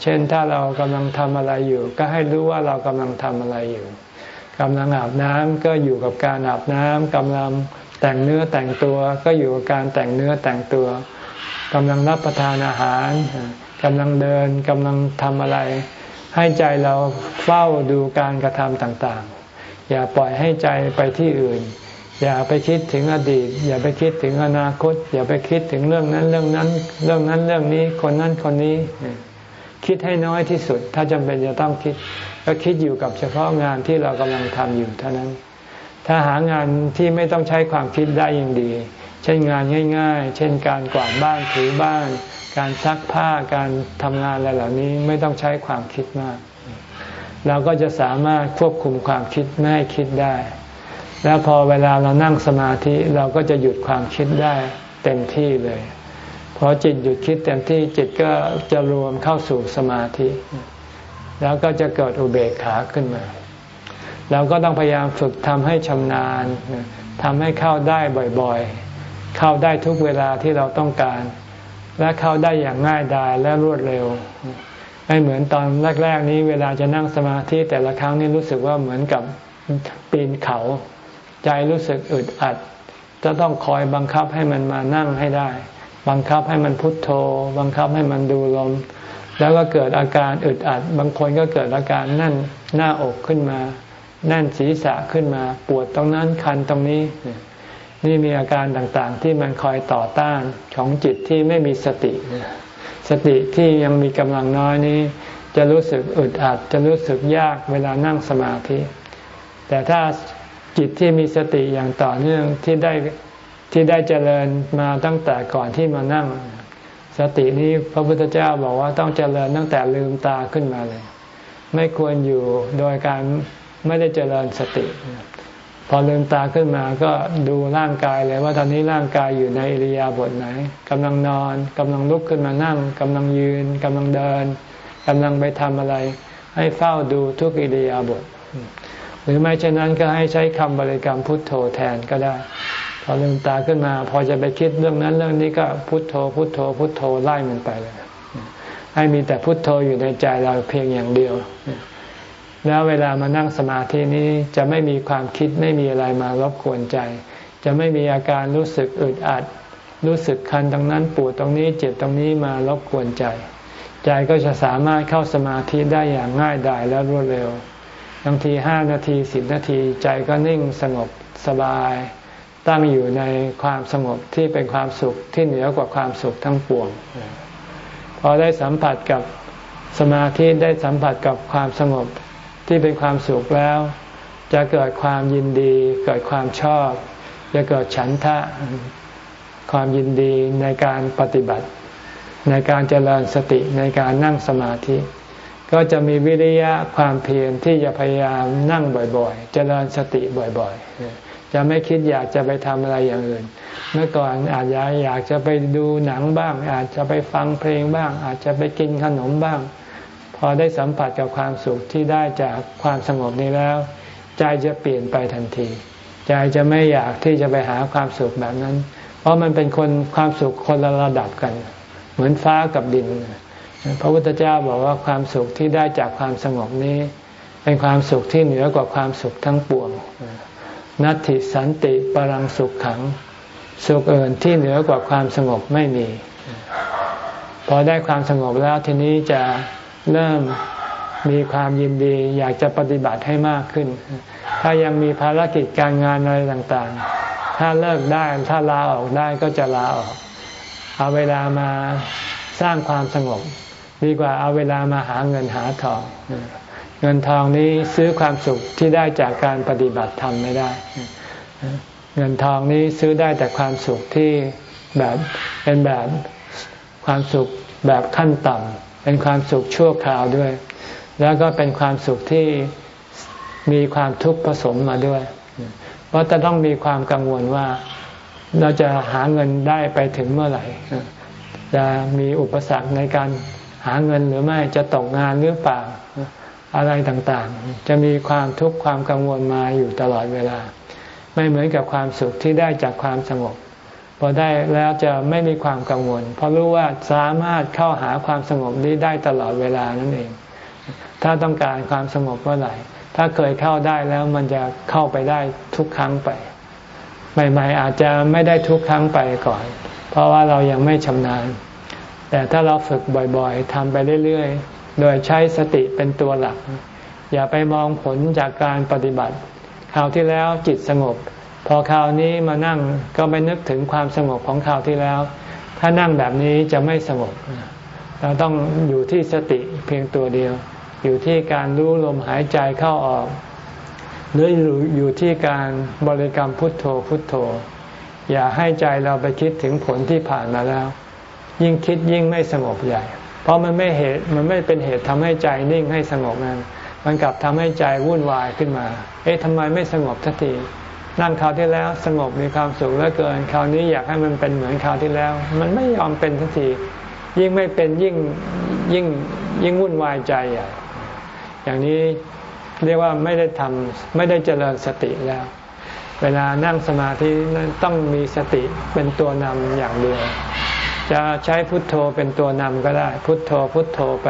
เช่นถ้าเรากำลังทำอะไรอยู่ ก็ให้รู้ว่าเรากำลังทำอะไรอยู่กำลังอาบน้ำก็อยู่กับการอาบน้ำกำลังแต่งเนื้อแต่งตัวก็อยู่กับการแต่งเนื้อแต่งตัวกำลังรับประทานอาหารกำลังเดินกำลังทำอะไร ให้ใจเราเฝ้าดูการกระทำต่างๆ อย่าปล่อยให้ใจไปที่อื่น อย่าไปคิดถึงอดีต อย่าไปคิดถึงอนาคต อย่าไปคิดถึงเรื่องนั้นเรื่องนั้น เรื่องนั้นเรื่องนี้คนนั้นคนนี้ คิดให้น้อยที่สุด ถ้าจำเป็นจะต้องคิด ก็คิดอยู่กับเฉพาะงานที่เรากำลังทำอยู่เท่านั้น ถ้าหางานที่ไม่ต้องใช้ความคิดได้ยิ่งดี เช่นงานง่าย ๆ เช่นการกวาดบ้านถูบ้าน การซักผ้าการทำงานอะไรเหล่านี้ไม่ต้องใช้ความคิดมาก เราก็จะสามารถควบคุมความคิดไม่ให้คิดได้ แล้วพอเวลาเรานั่งสมาธิเราก็จะหยุดความคิดได้เต็มที่เลย พอจิตหยุดคิดเต็มที่จิตก็จะรวมเข้าสู่สมาธิ แล้วก็จะเกิดอุเบกขาขึ้นมา เราก็ต้องพยายามฝึกทำให้ชำนาญทำให้เข้าได้บ่อยๆ เข้าได้ทุกเวลาที่เราต้องการ และเข้าได้อย่างง่ายดายและรวดเร็ว ไม่เหมือนตอนแรก ๆ นี้เวลาจะนั่งสมาธิแต่ละครั้งนี่รู้สึกว่าเหมือนกับปีนเขา ใจรู้สึกอึดอัด จะต้องคอยบังคับให้มันมานั่งให้ได้ บังคับให้มันพุทโธ บังคับให้มันดูลม แล้วก็เกิดอาการอึดอัด บางคนก็เกิดอาการนั่นหน้าอกขึ้นมา แน่นศีรษะขึ้นมา ปวดตรงนั้นคันตรงนี้ นี่มีอาการต่างๆ ที่มันคอยต่อต้านของจิตที่ไม่มีสติ สติที่ยังมีกำลังน้อยนี้จะรู้สึกอึดอัด จะรู้สึกยากเวลานั่งสมาธิ แต่ถ้าจิตที่มีสติอย่างต่อเนื่องที่ได้ ที่ได้เจริญมาตั้งแต่ก่อนที่มานั่ง สตินี้พระพุทธเจ้าบอกว่าต้องเจริญตั้งแต่ลืมตาขึ้นมาเลย ไม่ควรอยู่โดยการไม่ได้เจริญสติ พอลืมตาขึ้นมาก็ดูร่างกายเลยว่าตอนนี้ร่างกายอยู่ในอิริยาบถไหนกำลังนอนกำลังลุกขึ้นมานั่งกำลังยืนกำลังเดินกำลังไปทำอะไร ให้เฝ้าดูทุกอิริยาบถหรือไม่เช่นนั้นก็ให้ใช้คำบริกรรมพุทโธแทนก็ได้ อลืมตาขึ้นมา พอจะไปคิดเรื่องนั้นเรื่องนี้ก็พุทโธ พุทโธ พุทโธไล่มันไปเลยให้มีแต่พุทโธอยู่ในใจเราเพียงอย่างเดียว แล้วเวลามานั่งสมาธินี้จะไม่มีความคิดไม่มีอะไรมารบกวนใจ จะไม่มีอาการรู้สึกอึดอัด รู้สึกคันตรงนั้นปวดตรงนี้เจ็บตรงนี้มารบกวนใจ ใจก็จะสามารถเข้าสมาธิได้อย่างง่ายดายและรวดเร็วบางทีห้านาทีสิบนาทีใจก็นิ่งสงบสบาย ตั้งอยู่ในความสงบที่เป็นความสุขที่เหนือกว่าความสุขทั้งปวง พอได้สัมผัสกับสมาธิได้สัมผัสกับความสงบที่เป็นความสุขแล้ว จะเกิดความยินดี เกิดความชอบ จะเกิดฉันทะ ความยินดีในการปฏิบัติ ในการเจริญสติในการนั่งสมาธิ ก็จะมีวิริยะความเพียรที่จะพยายามนั่งบ่อยๆ เจริญสติบ่อยๆ จะไม่คิดอยากจะไปทำอะไรอย่างอื่น เมื่อก่อนอาจจะอยากจะไปดูหนังบ้าง อาจจะไปฟังเพลงบ้าง อาจจะไปกินขนมบ้าง พอได้สัมผัสกับความสุขที่ได้จากความสงบนี้แล้ว ใจจะเปลี่ยนไปทันที ใจจะไม่อยากที่จะไปหาความสุขแบบนั้น เพราะมันเป็นคนความสุขคนละระดับกัน เหมือนฟ้ากับดิน พระพุทธเจ้าบอกว่าความสุขที่ได้จากความสงบนี้ เป็นความสุขที่เหนือกว่าความสุขทั้งปวง นัตติสันติปรังสุขขัง สุขเอื่นที่เหนือกว่าความสงบไม่มี พอได้ความสงบแล้วทีนี้จะเริ่มมีความยินดีอยากจะปฏิบัติให้มากขึ้น ถ้ายังมีภารกิจการงานอะไรต่างๆ ถ้าเลิกได้ถ้าลาออกได้ก็จะลาออก เอาเวลามาสร้างความสงบ ดีกว่าเอาเวลามาหาเงินหาทอง เงินทองนี้ซื้อความสุขที่ได้จากการปฏิบัติธรรมไม่ได้ เงินทองนี้ซื้อได้แต่ความสุขที่แบบเป็นแบบความสุขแบบขั้นต่ำเป็นความสุขชั่วคราวด้วย แล้วก็เป็นความสุขที่มีความทุกข์ผสมมาด้วย เพราะจะต้องมีความกังวลว่าเราจะหาเงินได้ไปถึงเมื่อไหร่ จะมีอุปสรรคในการหาเงินหรือไม่จะตกงานหรือเปล่า อะไรต่างๆ จะมีความทุกข์ความกังวลมาอยู่ตลอดเวลา ไม่เหมือนกับความสุขที่ได้จากความสงบพอได้แล้วจะไม่มีความกังวล เพราะรู้ว่าสามารถเข้าหาความสงบนี้ได้ตลอดเวลานั่นเอง ถ้าต้องการความสงบเมื่อไหร่ ถ้าเคยเข้าได้แล้วมันจะเข้าไปได้ทุกครั้งไปใหม่ๆอาจจะไม่ได้ทุกครั้งไปก่อน เพราะว่าเรายังไม่ชำนาญ แต่ถ้าเราฝึกบ่อยๆทำไปเรื่อย โดยใช้สติเป็นตัวหลัก อย่าไปมองผลจากการปฏิบัติ คราวที่แล้วจิตสงบ พอคราวนี้มานั่งก็ไปนึกถึงความสงบของคราวที่แล้ว ถ้านั่งแบบนี้จะไม่สงบ เราต้องอยู่ที่สติเพียงตัวเดียว อยู่ที่การรู้ลมหายใจเข้าออก หรืออยู่ที่การบริกรรมพุทโธพุทโธ อย่าให้ใจเราไปคิดถึงผลที่ผ่านมาแล้ว ยิ่งคิดยิ่งไม่สงบใหญ่ ราะมันไม่เหตุมันไม่เป็นเหตุทำให้ใจนิ่งให้สงบนั้นมันกลับทำให้ใจวุ่นวายขึ้นมา เอ๊ะทำไมไม่สงบทันทีนั่งคราวที่แล้วสงบมีความสุขเหลือเกิน คราวนี้อยากให้มันเป็นเหมือนคราวที่แล้ว มันไม่ยอมเป็นทันทียิ่งไม่เป็นยิ่งยิ่งยิ่งวุ่นวายใจใหญ่อย่างนี้เรียกว่าไม่ได้ทำไม่ได้เจริญสติแล้ว เวลานั่งสมาธิต้องมีสติเป็นตัวนำอย่างเดียว จะใช้พุทโธเป็นตัวนำก็ได้ พุทโธพุทโธไป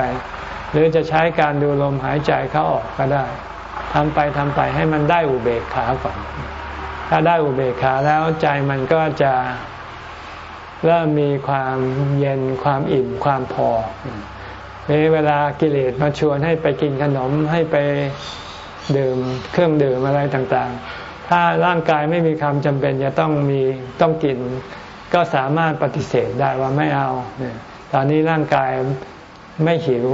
หรือจะใช้การดูลมหายใจเข้าออกก็ได้ทำไปทำไปให้มันได้อุเบกขาก่อน ถ้าได้อุเบกขาแล้วใจมันก็จะเริ่มมีความเย็นความอิ่มความพอเวลากิเลสมาชวนให้ไปกินขนมให้ไปดื่มเครื่องดื่มอะไรต่างๆ ถ้าร่างกายไม่มีความจำเป็นจะต้องมีต้องกิน ก็สามารถปฏิเสธได้ว่าไม่เอาตอนนี้ร่างกายไม่หิว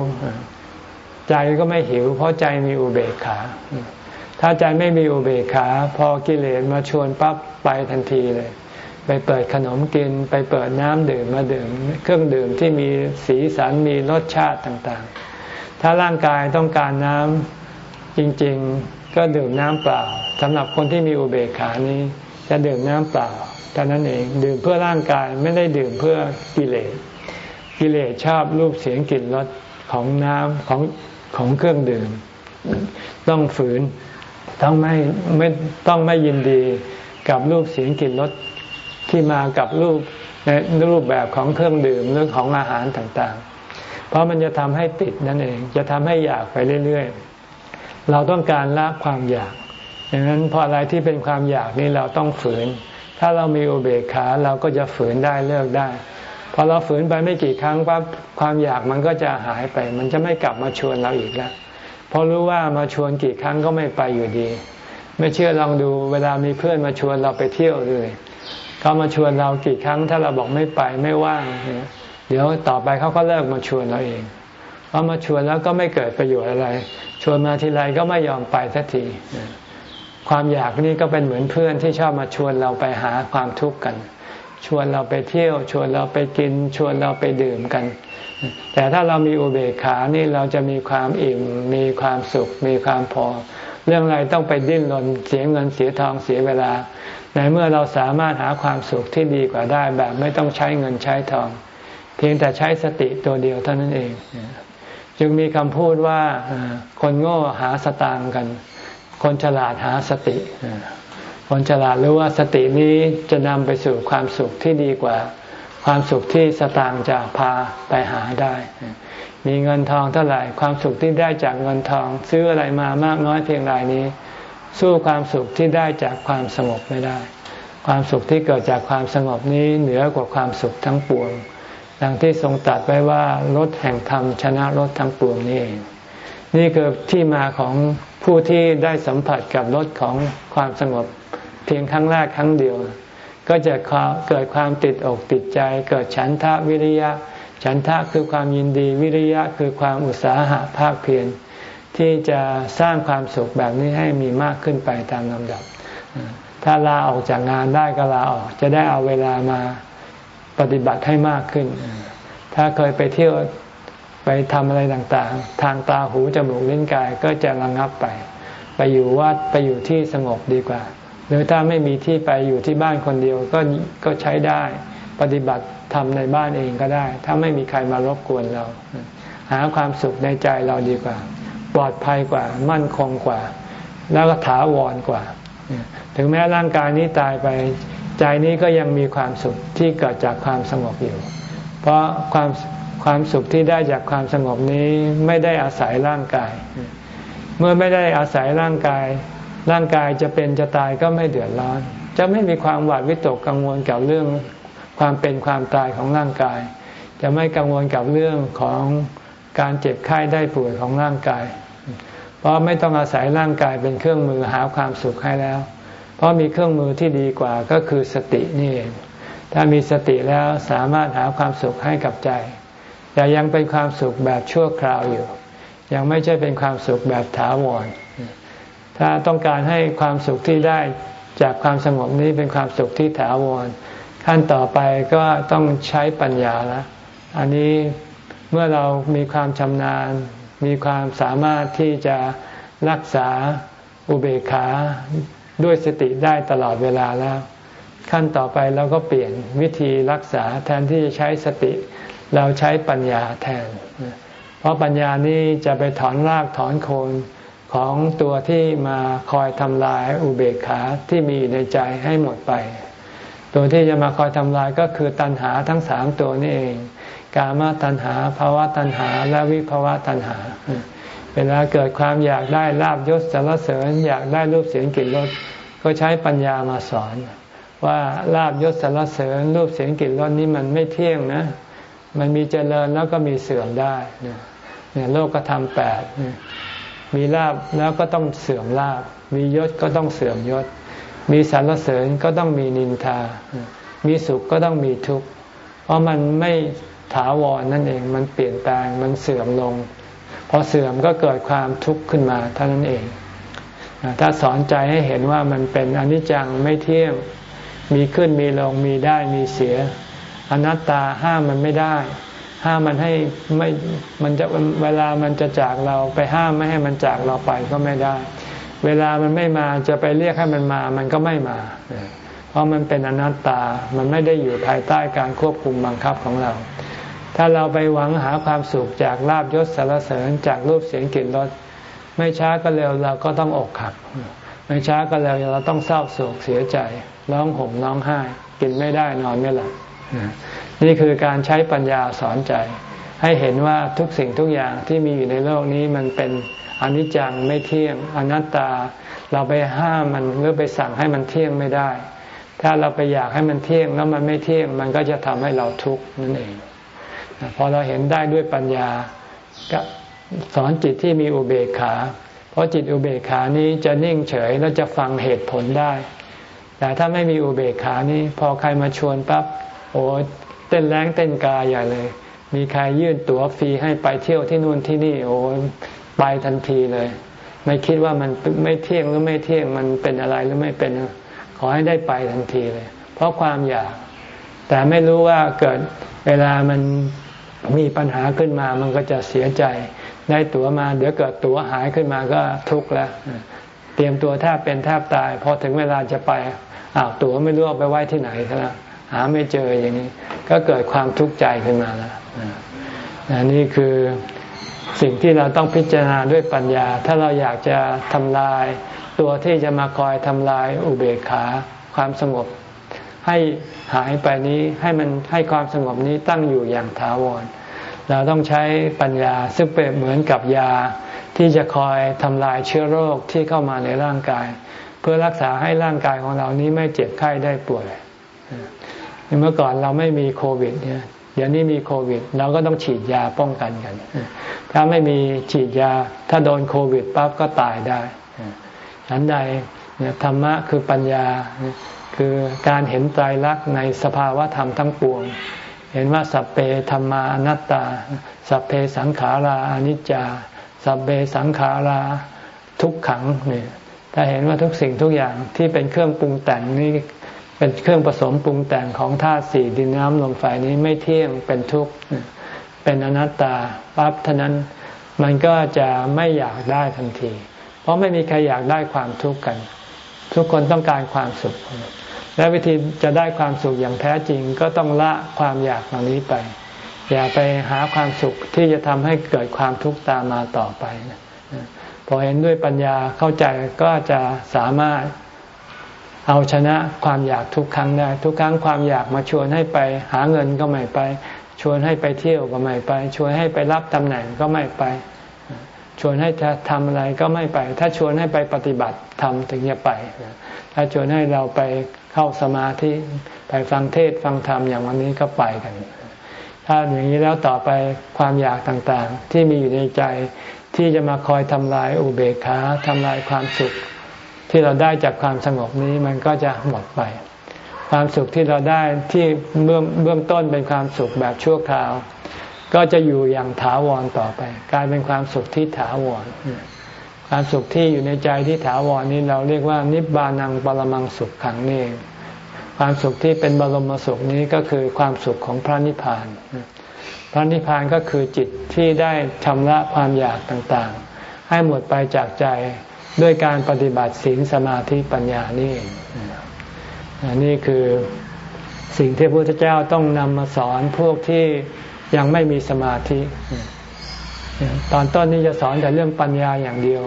ใจก็ไม่หิว เพราะใจมีอุเบกขา ถ้าใจไม่มีอุเบกขา พอกิเลสมาชวนปั๊บไปทันทีเลย ไปเปิดขนมกิน ไปเปิดน้ำดื่มมาดื่ม เครื่องดื่มที่มีสีสันมีรสชาติต่างๆ ถ้าร่างกายต้องการน้ำจริงๆ ก็ดื่มน้ำเปล่าสำหรับคนที่มีอุเบกขานี้จะดื่มน้ำเปล่า ท่านั้นเองดื่มเพื่อร่างกายไม่ได้ดื่มเพื่อกิเลสกิเลสชอบรูปเสียงกลิ่นรสของน้ำของของเครื่องดื่ม ต้องฝืนต้องไม่ไม่ต้องไม่ยินดีกับรูปเสียงกลิ่นรสที่มากับรูปในรูปแบบของเครื่องดื่มหรือของอาหารต่างๆ เพราะมันจะทำให้ติดนั่นเอง จะทำให้อยากไปเรื่อยๆ เราต้องการละความอยากอย่างนั้นพออะไรที่เป็นความอยากนี่เราต้องฝืน ถ้าเรามีอุเบกขาเราก็จะฝืนได้เลิกได้พอเราฝืนไปไม่กี่ครั้งปั๊บความอยากมันก็จะหายไป มันจะไม่กลับมาชวนเราอีกแล้วเพราะรู้ว่ามาชวนกี่ครั้งก็ไม่ไปอยู่ดี ไม่เชื่อลองดูเวลามีเพื่อนมาชวนเราไปเที่ยวเลยเขามาชวนเรากี่ครั้ง ถ้าเราบอกไม่ไปไม่ว่างเดี๋ยวต่อไปเขาก็เลิกมาชวนเราเองเพอมาชวนแล้วก็ไม่เกิดประโยชน์อะไร ชวนมาทีไรก็ไม่ยอมไปสักที ความอยากนี่ก็เป็นเหมือนเพื่อนที่ชอบมาชวนเราไปหาความทุกข์กัน ชวนเราไปเที่ยว ชวนเราไปกิน ชวนเราไปดื่มกัน แต่ถ้าเรามีอุเบกขานี่เราจะมีความอิ่ม มีความสุข มีความพอ เรื่องอะไรต้องไปดิ้นรนเสียเงินเสียทองเสียเวลาในเมื่อเราสามารถหาความสุขที่ดีกว่าได้แบบไม่ต้องใช้เงินใช้ทอง เพียงแต่ใช้สติตัวเดียวเท่านั้นเอง จึงมีคำพูดว่าคนโง่หาสตางค์กัน คนฉลาดหาสติ คนฉลาดรู้ว่าสตินี้จะนำไปสู่ความสุขที่ดีกว่า ความสุขที่สตางค์จะพาไปหาได้ มีเงินทองเท่าไหร่ความสุขที่ได้จากเงินทอง ซื้ออะไรมามากน้อยเพียงไรนี้ สู้ความสุขที่ได้จากความสงบไม่ได้ ความสุขที่เกิดจากความสงบนี้เหนือกว่าความสุขทั้งปวงดังที่ทรงตรัสไว้ว่ารถแห่งธรรมชนะรถทั้งปวงนี่เอง นี่คือที่มาของผู้ที่ได้สัมผัสกับรถของความสงบ เพียงครั้งแรกครั้งเดียว ก็จะเกิดความติดอกติดใจ เกิดฉันทะวิริยะ ฉันทะคือความยินดีวิริยะคือความอุตสาหะภาคเพียรที่จะสร้างความสุขแบบนี้ให้มีมากขึ้นไปตามลำดับ ถ้าลาออกจากงานได้ก็ลาออก จะได้เอาเวลามาปฏิบัติให้มากขึ้น ถ้าเคยไปเที่ยว ไปทำอะไรต่างๆ ทางตาหูจมูกลิ้นกายก็จะระงับไป ไปอยู่วัดไปอยู่ที่สงบดีกว่า หรือถ้าไม่มีที่ไปอยู่ที่บ้านคนเดียวก็ก็ใช้ได้ปฏิบัติทำในบ้านเองก็ได้ ถ้าไม่มีใครมารบกวนเรา หาความสุขในใจเราดีกว่า ปลอดภัยกว่ามั่นคงกว่า แล้วก็ถาวรกว่า ถึงแม้ร่างกายนี้ตายไปใจนี้ก็ยังมีความสุขที่เกิดจากความสงบอยู่ เพราะความ ความสุขที่ได้จากความสงบนี้ไม่ได้อาศัยร่างกาย เมื่อไม่ได้อาศัยร่างกาย ร่างกายจะเป็นจะตายก็ไม่เดือดร้อน จะไม่มีความหวาดวิตกกังวลกับเรื่องความเป็นความตายของร่างกาย จะไม่กังวลกับเรื่องของการเจ็บไข้ได้ป่วยของร่างกาย เพราะไม่ต้องอาศัยร่างกายเป็นเครื่องมือหาความสุขให้แล้ว เพราะมีเครื่องมือที่ดีกว่าก็คือสตินี่เองถ้ามีสติแล้วสามารถหาความสุขให้กับใจ แต่ยังเป็นความสุขแบบชั่วคราวอยู่ ยังไม่ใช่เป็นความสุขแบบถาวร ถ้าต้องการให้ความสุขที่ได้จากความสงบนี้เป็นความสุขที่ถาวร ขั้นต่อไปก็ต้องใช้ปัญญาแล้วอันนี้เมื่อเรามีความชำนาญ มีความสามารถที่จะรักษาอุเบกขาด้วยสติได้ตลอดเวลาแล้ว ขั้นต่อไปเราก็เปลี่ยนวิธีรักษาแทนที่จะใช้สติ เราใช้ปัญญาแทน เพราะปัญญานี้จะไปถอนรากถอนโคนของตัวที่มาคอยทำลายอุเบกขาที่มีอยู่ในใจให้หมดไป ตัวที่จะมาคอยทำลายก็คือตัณหาทั้งสามตัวนี่เอง กามาตัณหาภาวะตัณหา และวิภาวะตัณหา เวลาเกิดความอยากได้ลาบยศสารเสริญ อยากได้รูปเสียงกลิ่นรสก็ใช้ปัญญามาสอน ว่าลาบยศสารเสริญรูปเสียงกลิ่นรสนี้มันไม่เที่ยงนะ มันมีเจริญแล้วก็มีเสื่อมได้เนี่ยโลกก็ทำแปดมีลาบแล้วก็ต้องเสื่อมลาบ มียศก็ต้องเสื่อมยศ มีสรรเสริญก็ต้องมีนินทา มีสุขก็ต้องมีทุกข์ เพราะมันไม่ถาวรนั่นเอง มันเปลี่ยนแปลง มันเสื่อมลง พอเสื่อมก็เกิดความทุกข์ขึ้นมาเท่านั้นเอง ถ้าสอนใจให้เห็นว่ามันเป็นอนิจจังไม่เที่ยง มีขึ้นมีลง มีได้มีเสีย อนัตตาห้ามมันไม่ได้ ห้ามมันให้ไม่มันจะเวลามันจะจากเราไปห้ามไม่ให้มันจากเราไปก็ไม่ได้ เวลามันไม่มาจะไปเรียกให้มันมา มันก็ไม่มา เพราะมันเป็นอนัตตามันไม่ได้อยู่ภายใต้การควบคุมบังคับของเรา ถ้าเราไปหวังหาความสุขจากลาบยศสารเสริญจากรูปเสียงกลิ่นรสไม่ช้าก็เร็วเราก็ต้องอกหักไม่ช้าก็เร็วเราต้องเศร้าโศกเสียใจ ร้องห่มร้องไห้ กินไม่ได้นอนไม่หลับ นี่คือการใช้ปัญญาสอนใจ ให้เห็นว่าทุกสิ่งทุกอย่างที่มีอยู่ในโลกนี้มันเป็นอนิจจังไม่เที่ยงอนัตตา เราไปห้ามมันหรือไปสั่งให้มันเที่ยงไม่ได้ ถ้าเราไปอยากให้มันเที่ยงแล้วมันไม่เที่ยง มันก็จะทำให้เราทุกข์นั่นเองพอเราเห็นได้ด้วยปัญญาก็สอนจิตที่มีอุเบกขา เพราะจิตอุเบกขานี้จะนิ่งเฉยแล้วจะฟังเหตุผลได้ แต่ถ้าไม่มีอุเบกขานี้ พอใครมาชวนปั๊บ โอ้เต้นแรงเต้นกาใหญ่เลย มีใครยื่นตั๋วฟรีให้ไปเที่ยวที่นู่นที่นี่โอ้ไปทันทีเลย ไม่คิดว่ามันไม่เที่ยงหรือไม่เที่ยงมันเป็นอะไรหรือไม่เป็น ขอให้ได้ไปทันทีเลย เพราะความอยาก แต่ไม่รู้ว่าเกิดเวลามันมีปัญหาขึ้นมามันก็จะเสียใจ ได้ตั๋วมาเดี๋ยวเกิดตั๋วหายขึ้นมาก็ทุกข์แล้ว เตรียมตัวแทบเป็นแทบตายพอถึงเวลาจะไปอ้าวตั๋วไม่รู้เอาไปไว้ที่ไหนแล้วาไม่เจออย่างนี้ ก็เกิดความทุกข์ใจขึ้นมาแล้วนี่คือสิ่งที่เราต้องพิจารณาด้วยปัญญา ถ้าเราอยากจะทำลาย ตัวที่จะมาคอยทำลายอุเบกขา ความสงบ ให้หายไปนี้ให้มันให้ความสงบนี้ตั้งอยู่อย่างถาวร เราต้องใช้ปัญญาซึ่งเป็นเหมือนกับยา ที่จะคอยทำลายเชื้อโรคที่เข้ามาในร่างกาย เพื่อรักษาให้ร่างกายของเรานี้ไม่เจ็บไข้ได้ป่วย เมื่อก่อนเราไม่มีโควิดเนี่ยเดี๋ยวนี้มีโควิด เราก็ต้องฉีดยาป้องกันกัน ถ้าไม่มีฉีดยา ถ้าโดนโควิดปั๊บก็ตายได้ฉันใดธรรมะคือปัญญาคือการเห็นใจรักในสภาวะธรรมทั้งปวง เห็นว่าสัพเพธรรมานัตตา สัพเพสังขาราอนิจจา สัพเพสังขาราทุกขังเนี่ยถ้าเห็นว่าทุกสิ่งทุกอย่างที่เป็นเครื่องปรุงแต่งนี้ เป็นเครื่องผสมปรุงแต่งของธาตุสี่ดินน้ำลมไฟนี้ไม่เที่ยงเป็นทุกข์เป็นอนัตตาปั๊บเท่านั้นมันก็จะไม่อยากได้ทันที เพราะไม่มีใครอยากได้ความทุกข์กัน ทุกคนต้องการความสุข และวิธีจะได้ความสุขอย่างแท้จริงก็ต้องละความอยากเหล่านี้ไป อย่าไปหาความสุขที่จะทำให้เกิดความทุกข์ตามมาต่อไปพอเห็นด้วยปัญญาเข้าใจก็จะสามารถ เอาชนะความอยากทุกครั้งได้ ทุกครั้งความอยากมาชวนให้ไป หาเงินก็ไม่ไป ชวนให้ไปเที่ยวก็ไม่ไป ชวนให้ไปรับตำแหน่งก็ไม่ไป ชวนให้ทำอะไรก็ไม่ไป ถ้าชวนให้ไปปฏิบัติทำถึงจะไป ถ้าชวนให้เราไปเข้าสมาธิไปฟังเทศฟังธรรมอย่างวันนี้ก็ไปกัน ถ้าอย่างนี้แล้วต่อไปความอยากต่างๆ ที่มีอยู่ในใจที่จะมาคอยทำลายอุเบกขาทำลายความสุข ที่เราได้จากความสงบนี้มันก็จะหมดไป ความสุขที่เราได้ที่เบื้องเบื้องต้นเป็นความสุขแบบชั่วคราว ก็จะอยู่อย่างถาวรต่อไป กลายเป็นความสุขที่ถาวรความสุขที่อยู่ในใจที่ถาวรนี้เราเรียกว่า นิบานังปรมังสุขขังนี่ ความสุขที่เป็นบรมสุขนี้ก็คือความสุขของพระนิพพาน พระนิพพานก็คือจิตที่ได้ชำระความอยากต่างๆ ให้หมดไปจากใจ ด้วยการปฏิบัติศีลสมาธิปัญญานี่นี่คือสิ่งที่พระพุทธเจ้าต้องนำมาสอนพวกที่ยังไม่มีสมาธิ ตอนต้นนี้จะสอนแต่เรื่องปัญญาอย่างเดียว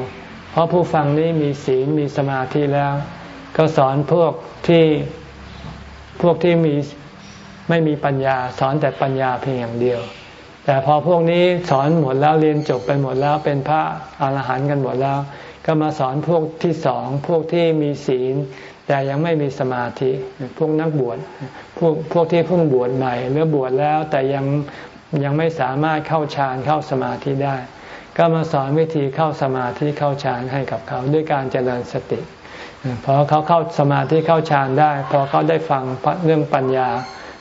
เพราะผู้ฟังนี้มีศีลมีสมาธิแล้ว ก็สอนพวกที่พวกที่มีไม่มีปัญญา สอนแต่ปัญญาเพียงอย่างเดียว แต่พอพวกนี้สอนหมดแล้วเรียนจบไปหมดแล้วเป็นพระอรหันต์กันหมดแล้ว ก็มาสอนพวกที่สองพวกที่มีศีล แต่ยังไม่มีสมาธิพวกนักบวชพวกพวกที่เพิ่งบวชใหม่ หรือบวชแล้วแต่ยังยังไม่สามารถเข้าฌานเข้าสมาธิได้ ก็มาสอนวิธีเข้าสมาธิเข้าฌานให้กับเขาด้วยการเจริญสติพอเขาเข้าสมาธิเข้าฌานได้ พอเขาได้ฟังเรื่องปัญญา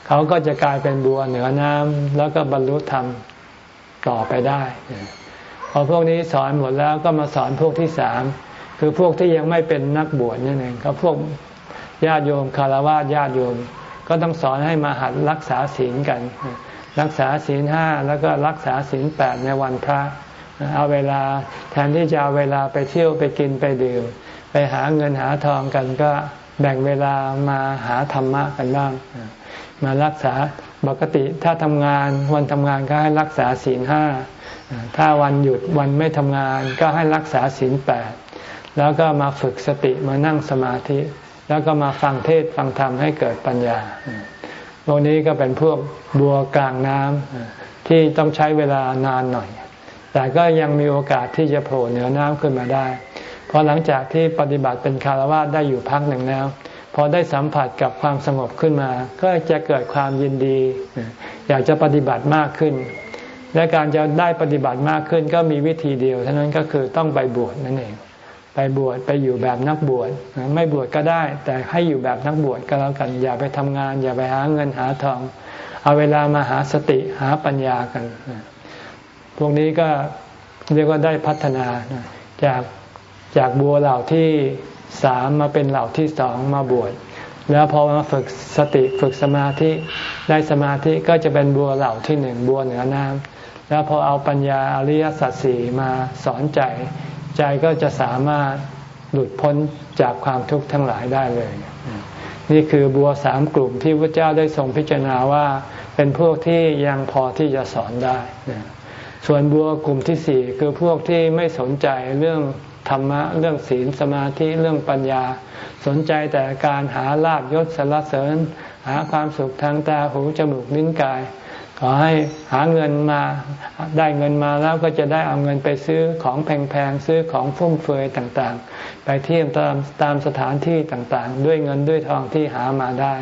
เขาก็จะกลายเป็นบัวเหนือน้ำแล้วก็บรรลุธรรมต่อไปได้ อพวกนี้สอนหมดแล้วก็มาสอนพวกที่สามคือพวกที่ยังไม่เป็นนักบวชนั่นเองก็พวกญาติโยมคารวะญาติโยม ก็ต้องสอนให้มาหัดรักษาศีลกัน รักษาศีลห้าแล้วก็รักษาศีลแปดในวันพระ เอาเวลาแทนที่จะเอาเวลาไปเที่ยวไปกินไปดื่ม ไปหาเงินหาทองกันก็แบ่งเวลามาหาธรรมะกันบ้าง มารักษาปกติถ้าทำงานวันทำงานก็ให้รักษาศีลห้า ถ้าวันหยุดวันไม่ทำงานก็ให้รักษาศีลแปดแล้วก็มาฝึกสติมานั่งสมาธิ แล้วก็มาฟังเทศฟังธรรมให้เกิดปัญญาพวกนี้ก็เป็นพวกบัวกลางน้ำที่ต้องใช้เวลานานหน่อย แต่ก็ยังมีโอกาสที่จะโผล่เหนือน้ำขึ้นมาได้พราะหลังจากที่ปฏิบัติเป็นคารวะได้อยู่พักหนึ่งแล้ว พอได้สัมผัสกับความสงบขึ้นมา ก็จะเกิดความยินดี อยากจะปฏิบัติมากขึ้น และการจะได้ปฏิบัติมากขึ้นก็มีวิธีเดียวเท่านั้นก็คือต้องไปบวชนั่นเอง ไปบวชไปอยู่แบบนักบวชไม่บวชก็ได้ แต่ให้อยู่แบบนักบวชก็แล้วกันอย่าไปทำงาน อย่าไปหาเงินหาทอง เอาเวลามาหาสติหาปัญญากัน พวกนี้ก็เรียกว่าได้พัฒนาจากจากบัวเหล่าที่สามมาเป็นเหล่าที่สองมาบวชแล้วพอมาฝึกสติฝึกสมาธิได้สมาธิก็จะเป็นบัวเหล่าที่หนึ่งบัวเหนือน้ำ แล้วพอเอาปัญญาอริยสัจสี่มาสอนใจ ใจก็จะสามารถหลุดพ้นจากความทุกข์ทั้งหลายได้เลย นี่คือบัวสามกลุ่มที่พระเจ้าได้ทรงพิจารณาว่าเป็นพวกที่ยังพอที่จะสอนได้ ส่วนบัวกลุ่มที่สี่คือพวกที่ไม่สนใจเรื่องธรรมะเรื่องศีลสมาธิเรื่องปัญญา สนใจแต่การหาลาบยศสรรเสริญ หาความสุขทางตาหูจมูกลิ้นกาย ขอให้หาเงินมาได้เงินมาแล้วก็จะได้เอาเงินไปซื้อของแพงๆซื้อของฟุ่มเฟือยต่างๆ ไปเที่ยวตามตามสถานที่ต่างๆ ด้วยเงินด้วยทองที่หามาได้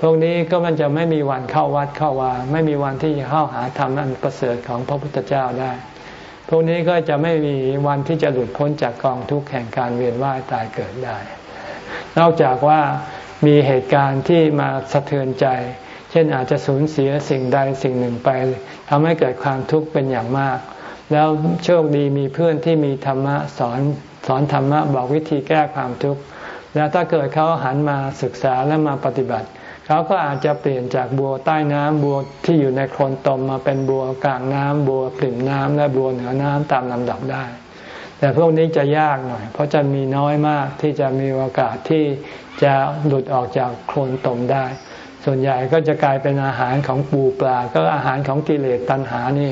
พวกนี้ก็มันจะไม่มีวันเข้าวัดเข้าวาไม่มีวันที่จะเข้าหาธรรมอันประเสริฐของพระพุทธเจ้าได้ พวกนี้ก็จะไม่มีวันที่จะหลุดพ้นจากกองทุกข์แห่งการเวียนว่ายตายเกิดได้ นอกจากว่ามีเหตุการณ์ที่มาสะเทือนใจ เช่นอาจจะสูญเสียสิ่งใดสิ่งหนึ่งไปทำให้เกิดความทุกข์เป็นอย่างมาก แล้วโชคดีมีเพื่อนที่มีธรรมะสอนสอนธรรมะบอกวิธีแก้ความทุกข์แล้วถ้าเกิดเขาหันมาศึกษาและมาปฏิบัติ เขาก็อาจจะเปลี่ยนจากบัวใต้น้ำบัวที่อยู่ในโคลนตมมาเป็นบัวกลางน้ำบัวปริ่มน้ำและบัวเหนือน้ำตามลำดับได้ แต่พวกนี้จะยากหน่อย เพราะจะมีน้อยมากที่จะมีโอกาสที่จะหลุดออกจากโคลนตมได้ ส่วนใหญ่ก็จะกลายเป็นอาหารของปูปลา ก็อาหารของกิเลสตัณหานี่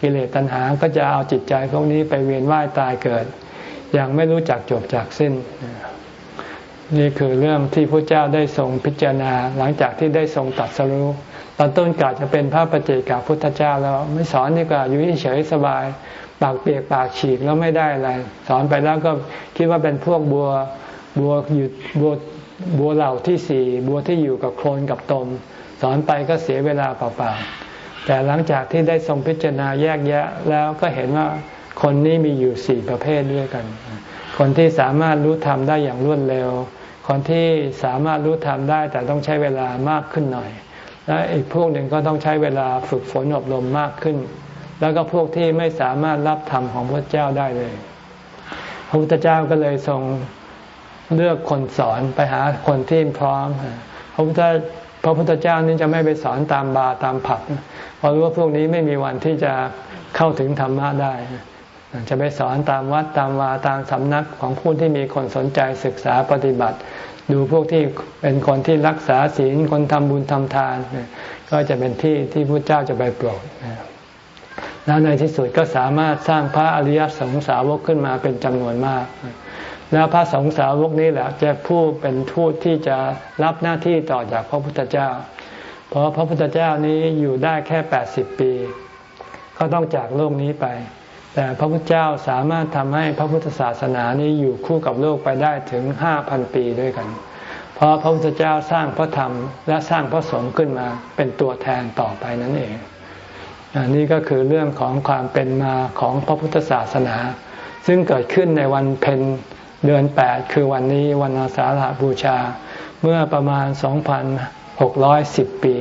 กิเลสตัณหาก็จะเอาจิตใจพวกนี้ไปเวียนว่ายตายเกิด อย่างไม่รู้จักจบจากสิ้น นี่คือเรื่องที่พระเจ้าได้ทรงพิจารณา หลังจากที่ได้ทรงตัดสรู้ตอนต้นกาจะเป็นพระปเจกพุทธเจ้าแล้วไม่สอนดีกว่าอยู่เฉยสบาย ปากเปียกปากฉีกแล้วไม่ได้อะไร สอนไปแล้วก็คิดว่าเป็นพวกบัวบัวอยู่บัว บัวเหล่าที่สี่บัวที่อยู่กับโคลนกับตม สอนไปก็เสียเวลาเปล่าๆแต่หลังจากที่ได้ทรงพิจารณาแยกแยะแล้วก็เห็นว่าคนนี้มีอยู่สี่ประเภทด้วยกัน คนที่สามารถรู้ธรรมได้อย่างรวดเร็ว คนที่สามารถรู้ธรรมได้แต่ต้องใช้เวลามากขึ้นหน่อย และอีกพวกหนึ่งก็ต้องใช้เวลาฝึกฝนอบรมมากขึ้น แล้วก็พวกที่ไม่สามารถรับธรรมของพระเจ้าได้เลยพระพุทธเจ้าก็เลยทรง เลือกคนสอนไปหาคนที่พร้อมพระพุทธพระพุทธเจ้านี้จะไม่ไปสอนตามบาตามผับเพราะรู้ว่าพวกนี้ไม่มีวันที่จะเข้าถึงธรรมะได้ จะไปสอนตามวัดตามวาตามสำนักของผู้ที่มีคนสนใจศึกษาปฏิบัติ ดูพวกที่เป็นคนที่รักษาศีลคนทำบุญทำทาน ก็จะเป็นที่ที่พระเจ้าจะไปโปรดแล้วในที่สุดก็สามารถสร้างพระอริยสงสาวกขึ้นมาเป็นจำนวนมาก แล้วพระสงฆ์สาวกนี้แหละจะผู้เป็นทูตที่จะรับหน้าที่ต่อจากพระพุทธเจ้า เพราะพระพุทธเจ้านี้อยู่ได้แค่แปดสิบปีก็ต้องจากโลกนี้ไป แต่พระพุทธเจ้าสามารถทำให้พระพุทธศาสนานี้อยู่คู่กับโลกไปได้ถึงห้าพันปีด้วยกัน เพราะพระพุทธเจ้าสร้างพระธรรมและสร้างพระสงฆ์ขึ้นมาเป็นตัวแทนต่อไปนั่นเองอันนี้ก็คือเรื่องของความเป็นมาของพระพุทธศาสนา ซึ่งเกิดขึ้นในวันเพ็ญ เดือนแปดคือวันนี้วันอาสาฬหบูชา เมื่อประมาณ 2,610 ปี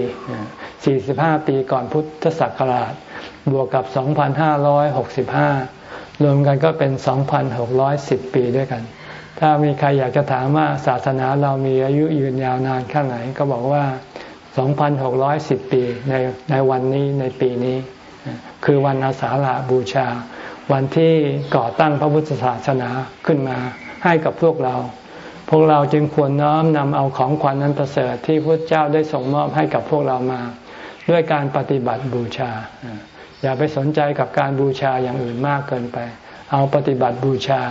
45 ปีก่อนพุทธศักราช บวกกับ 2,565 รวมกันก็เป็น 2,610 ปีด้วยกัน ถ้ามีใครอยากจะถามว่าศาสนาเรามีอายุยืนยาวนานแค่ไหนก็บอกว่า 2,610 ปีในในวันนี้ในปีนี้ คือวันอาสาฬหบูชาวันที่ก่อตั้งพระพุทธศาสนาขึ้นมา ให้กับพวกเรา พวกเราจึงควรน้อมนำเอาของขวัญนั้นประเสริฐที่พระเจ้าได้ส่งมอบให้กับพวกเรามา ด้วยการปฏิบัติบูชา อย่าไปสนใจกับการบูชาอย่างอื่นมากเกินไป เอาปฏิบัติบูชา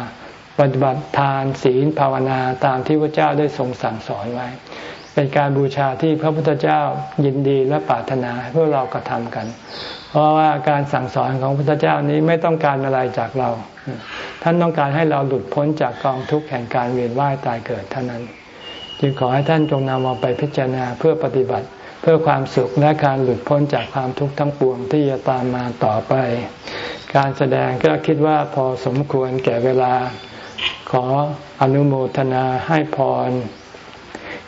ปฏิบัติทานศีลภาวนาตามที่พระเจ้าได้ทรงสั่งสอนไว้ เป็นการบูชาที่พระพุทธเจ้ายินดีและปรารถนาเพื่อเรากระทำกัน เพราะว่าการสั่งสอนของพระพุทธเจ้านี้ไม่ต้องการอะไรจากเรา ท่านต้องการให้เราหลุดพ้นจากกองทุกข์แห่งการเวียนว่ายตายเกิดเท่านั้น จึงขอให้ท่านจงนำเอาไปพิจารณาเพื่อปฏิบัติเพื่อความสุขและการหลุดพ้นจากความทุกข์ทั้งปวงที่จะตามมาต่อไป การแสดงก็คิดว่าพอสมควรแก่เวลา ขออนุโมทนาให้พร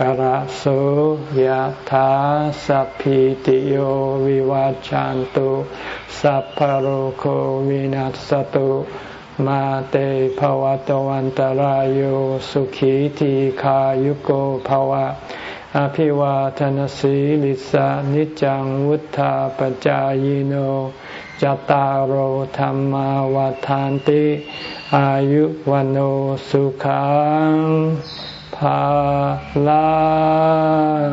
กระโสยถาสัพพิติโยวิวัจจันตุสัพพโรโควินัสตุมาเตภวะตวันตารโยสุขีทีขายุโกภวะ อภิวาทนสีลิสานิจังวุธาปจายโนจตารโหธรรมวาทานติ อายุวันโอสุขัง พาลัง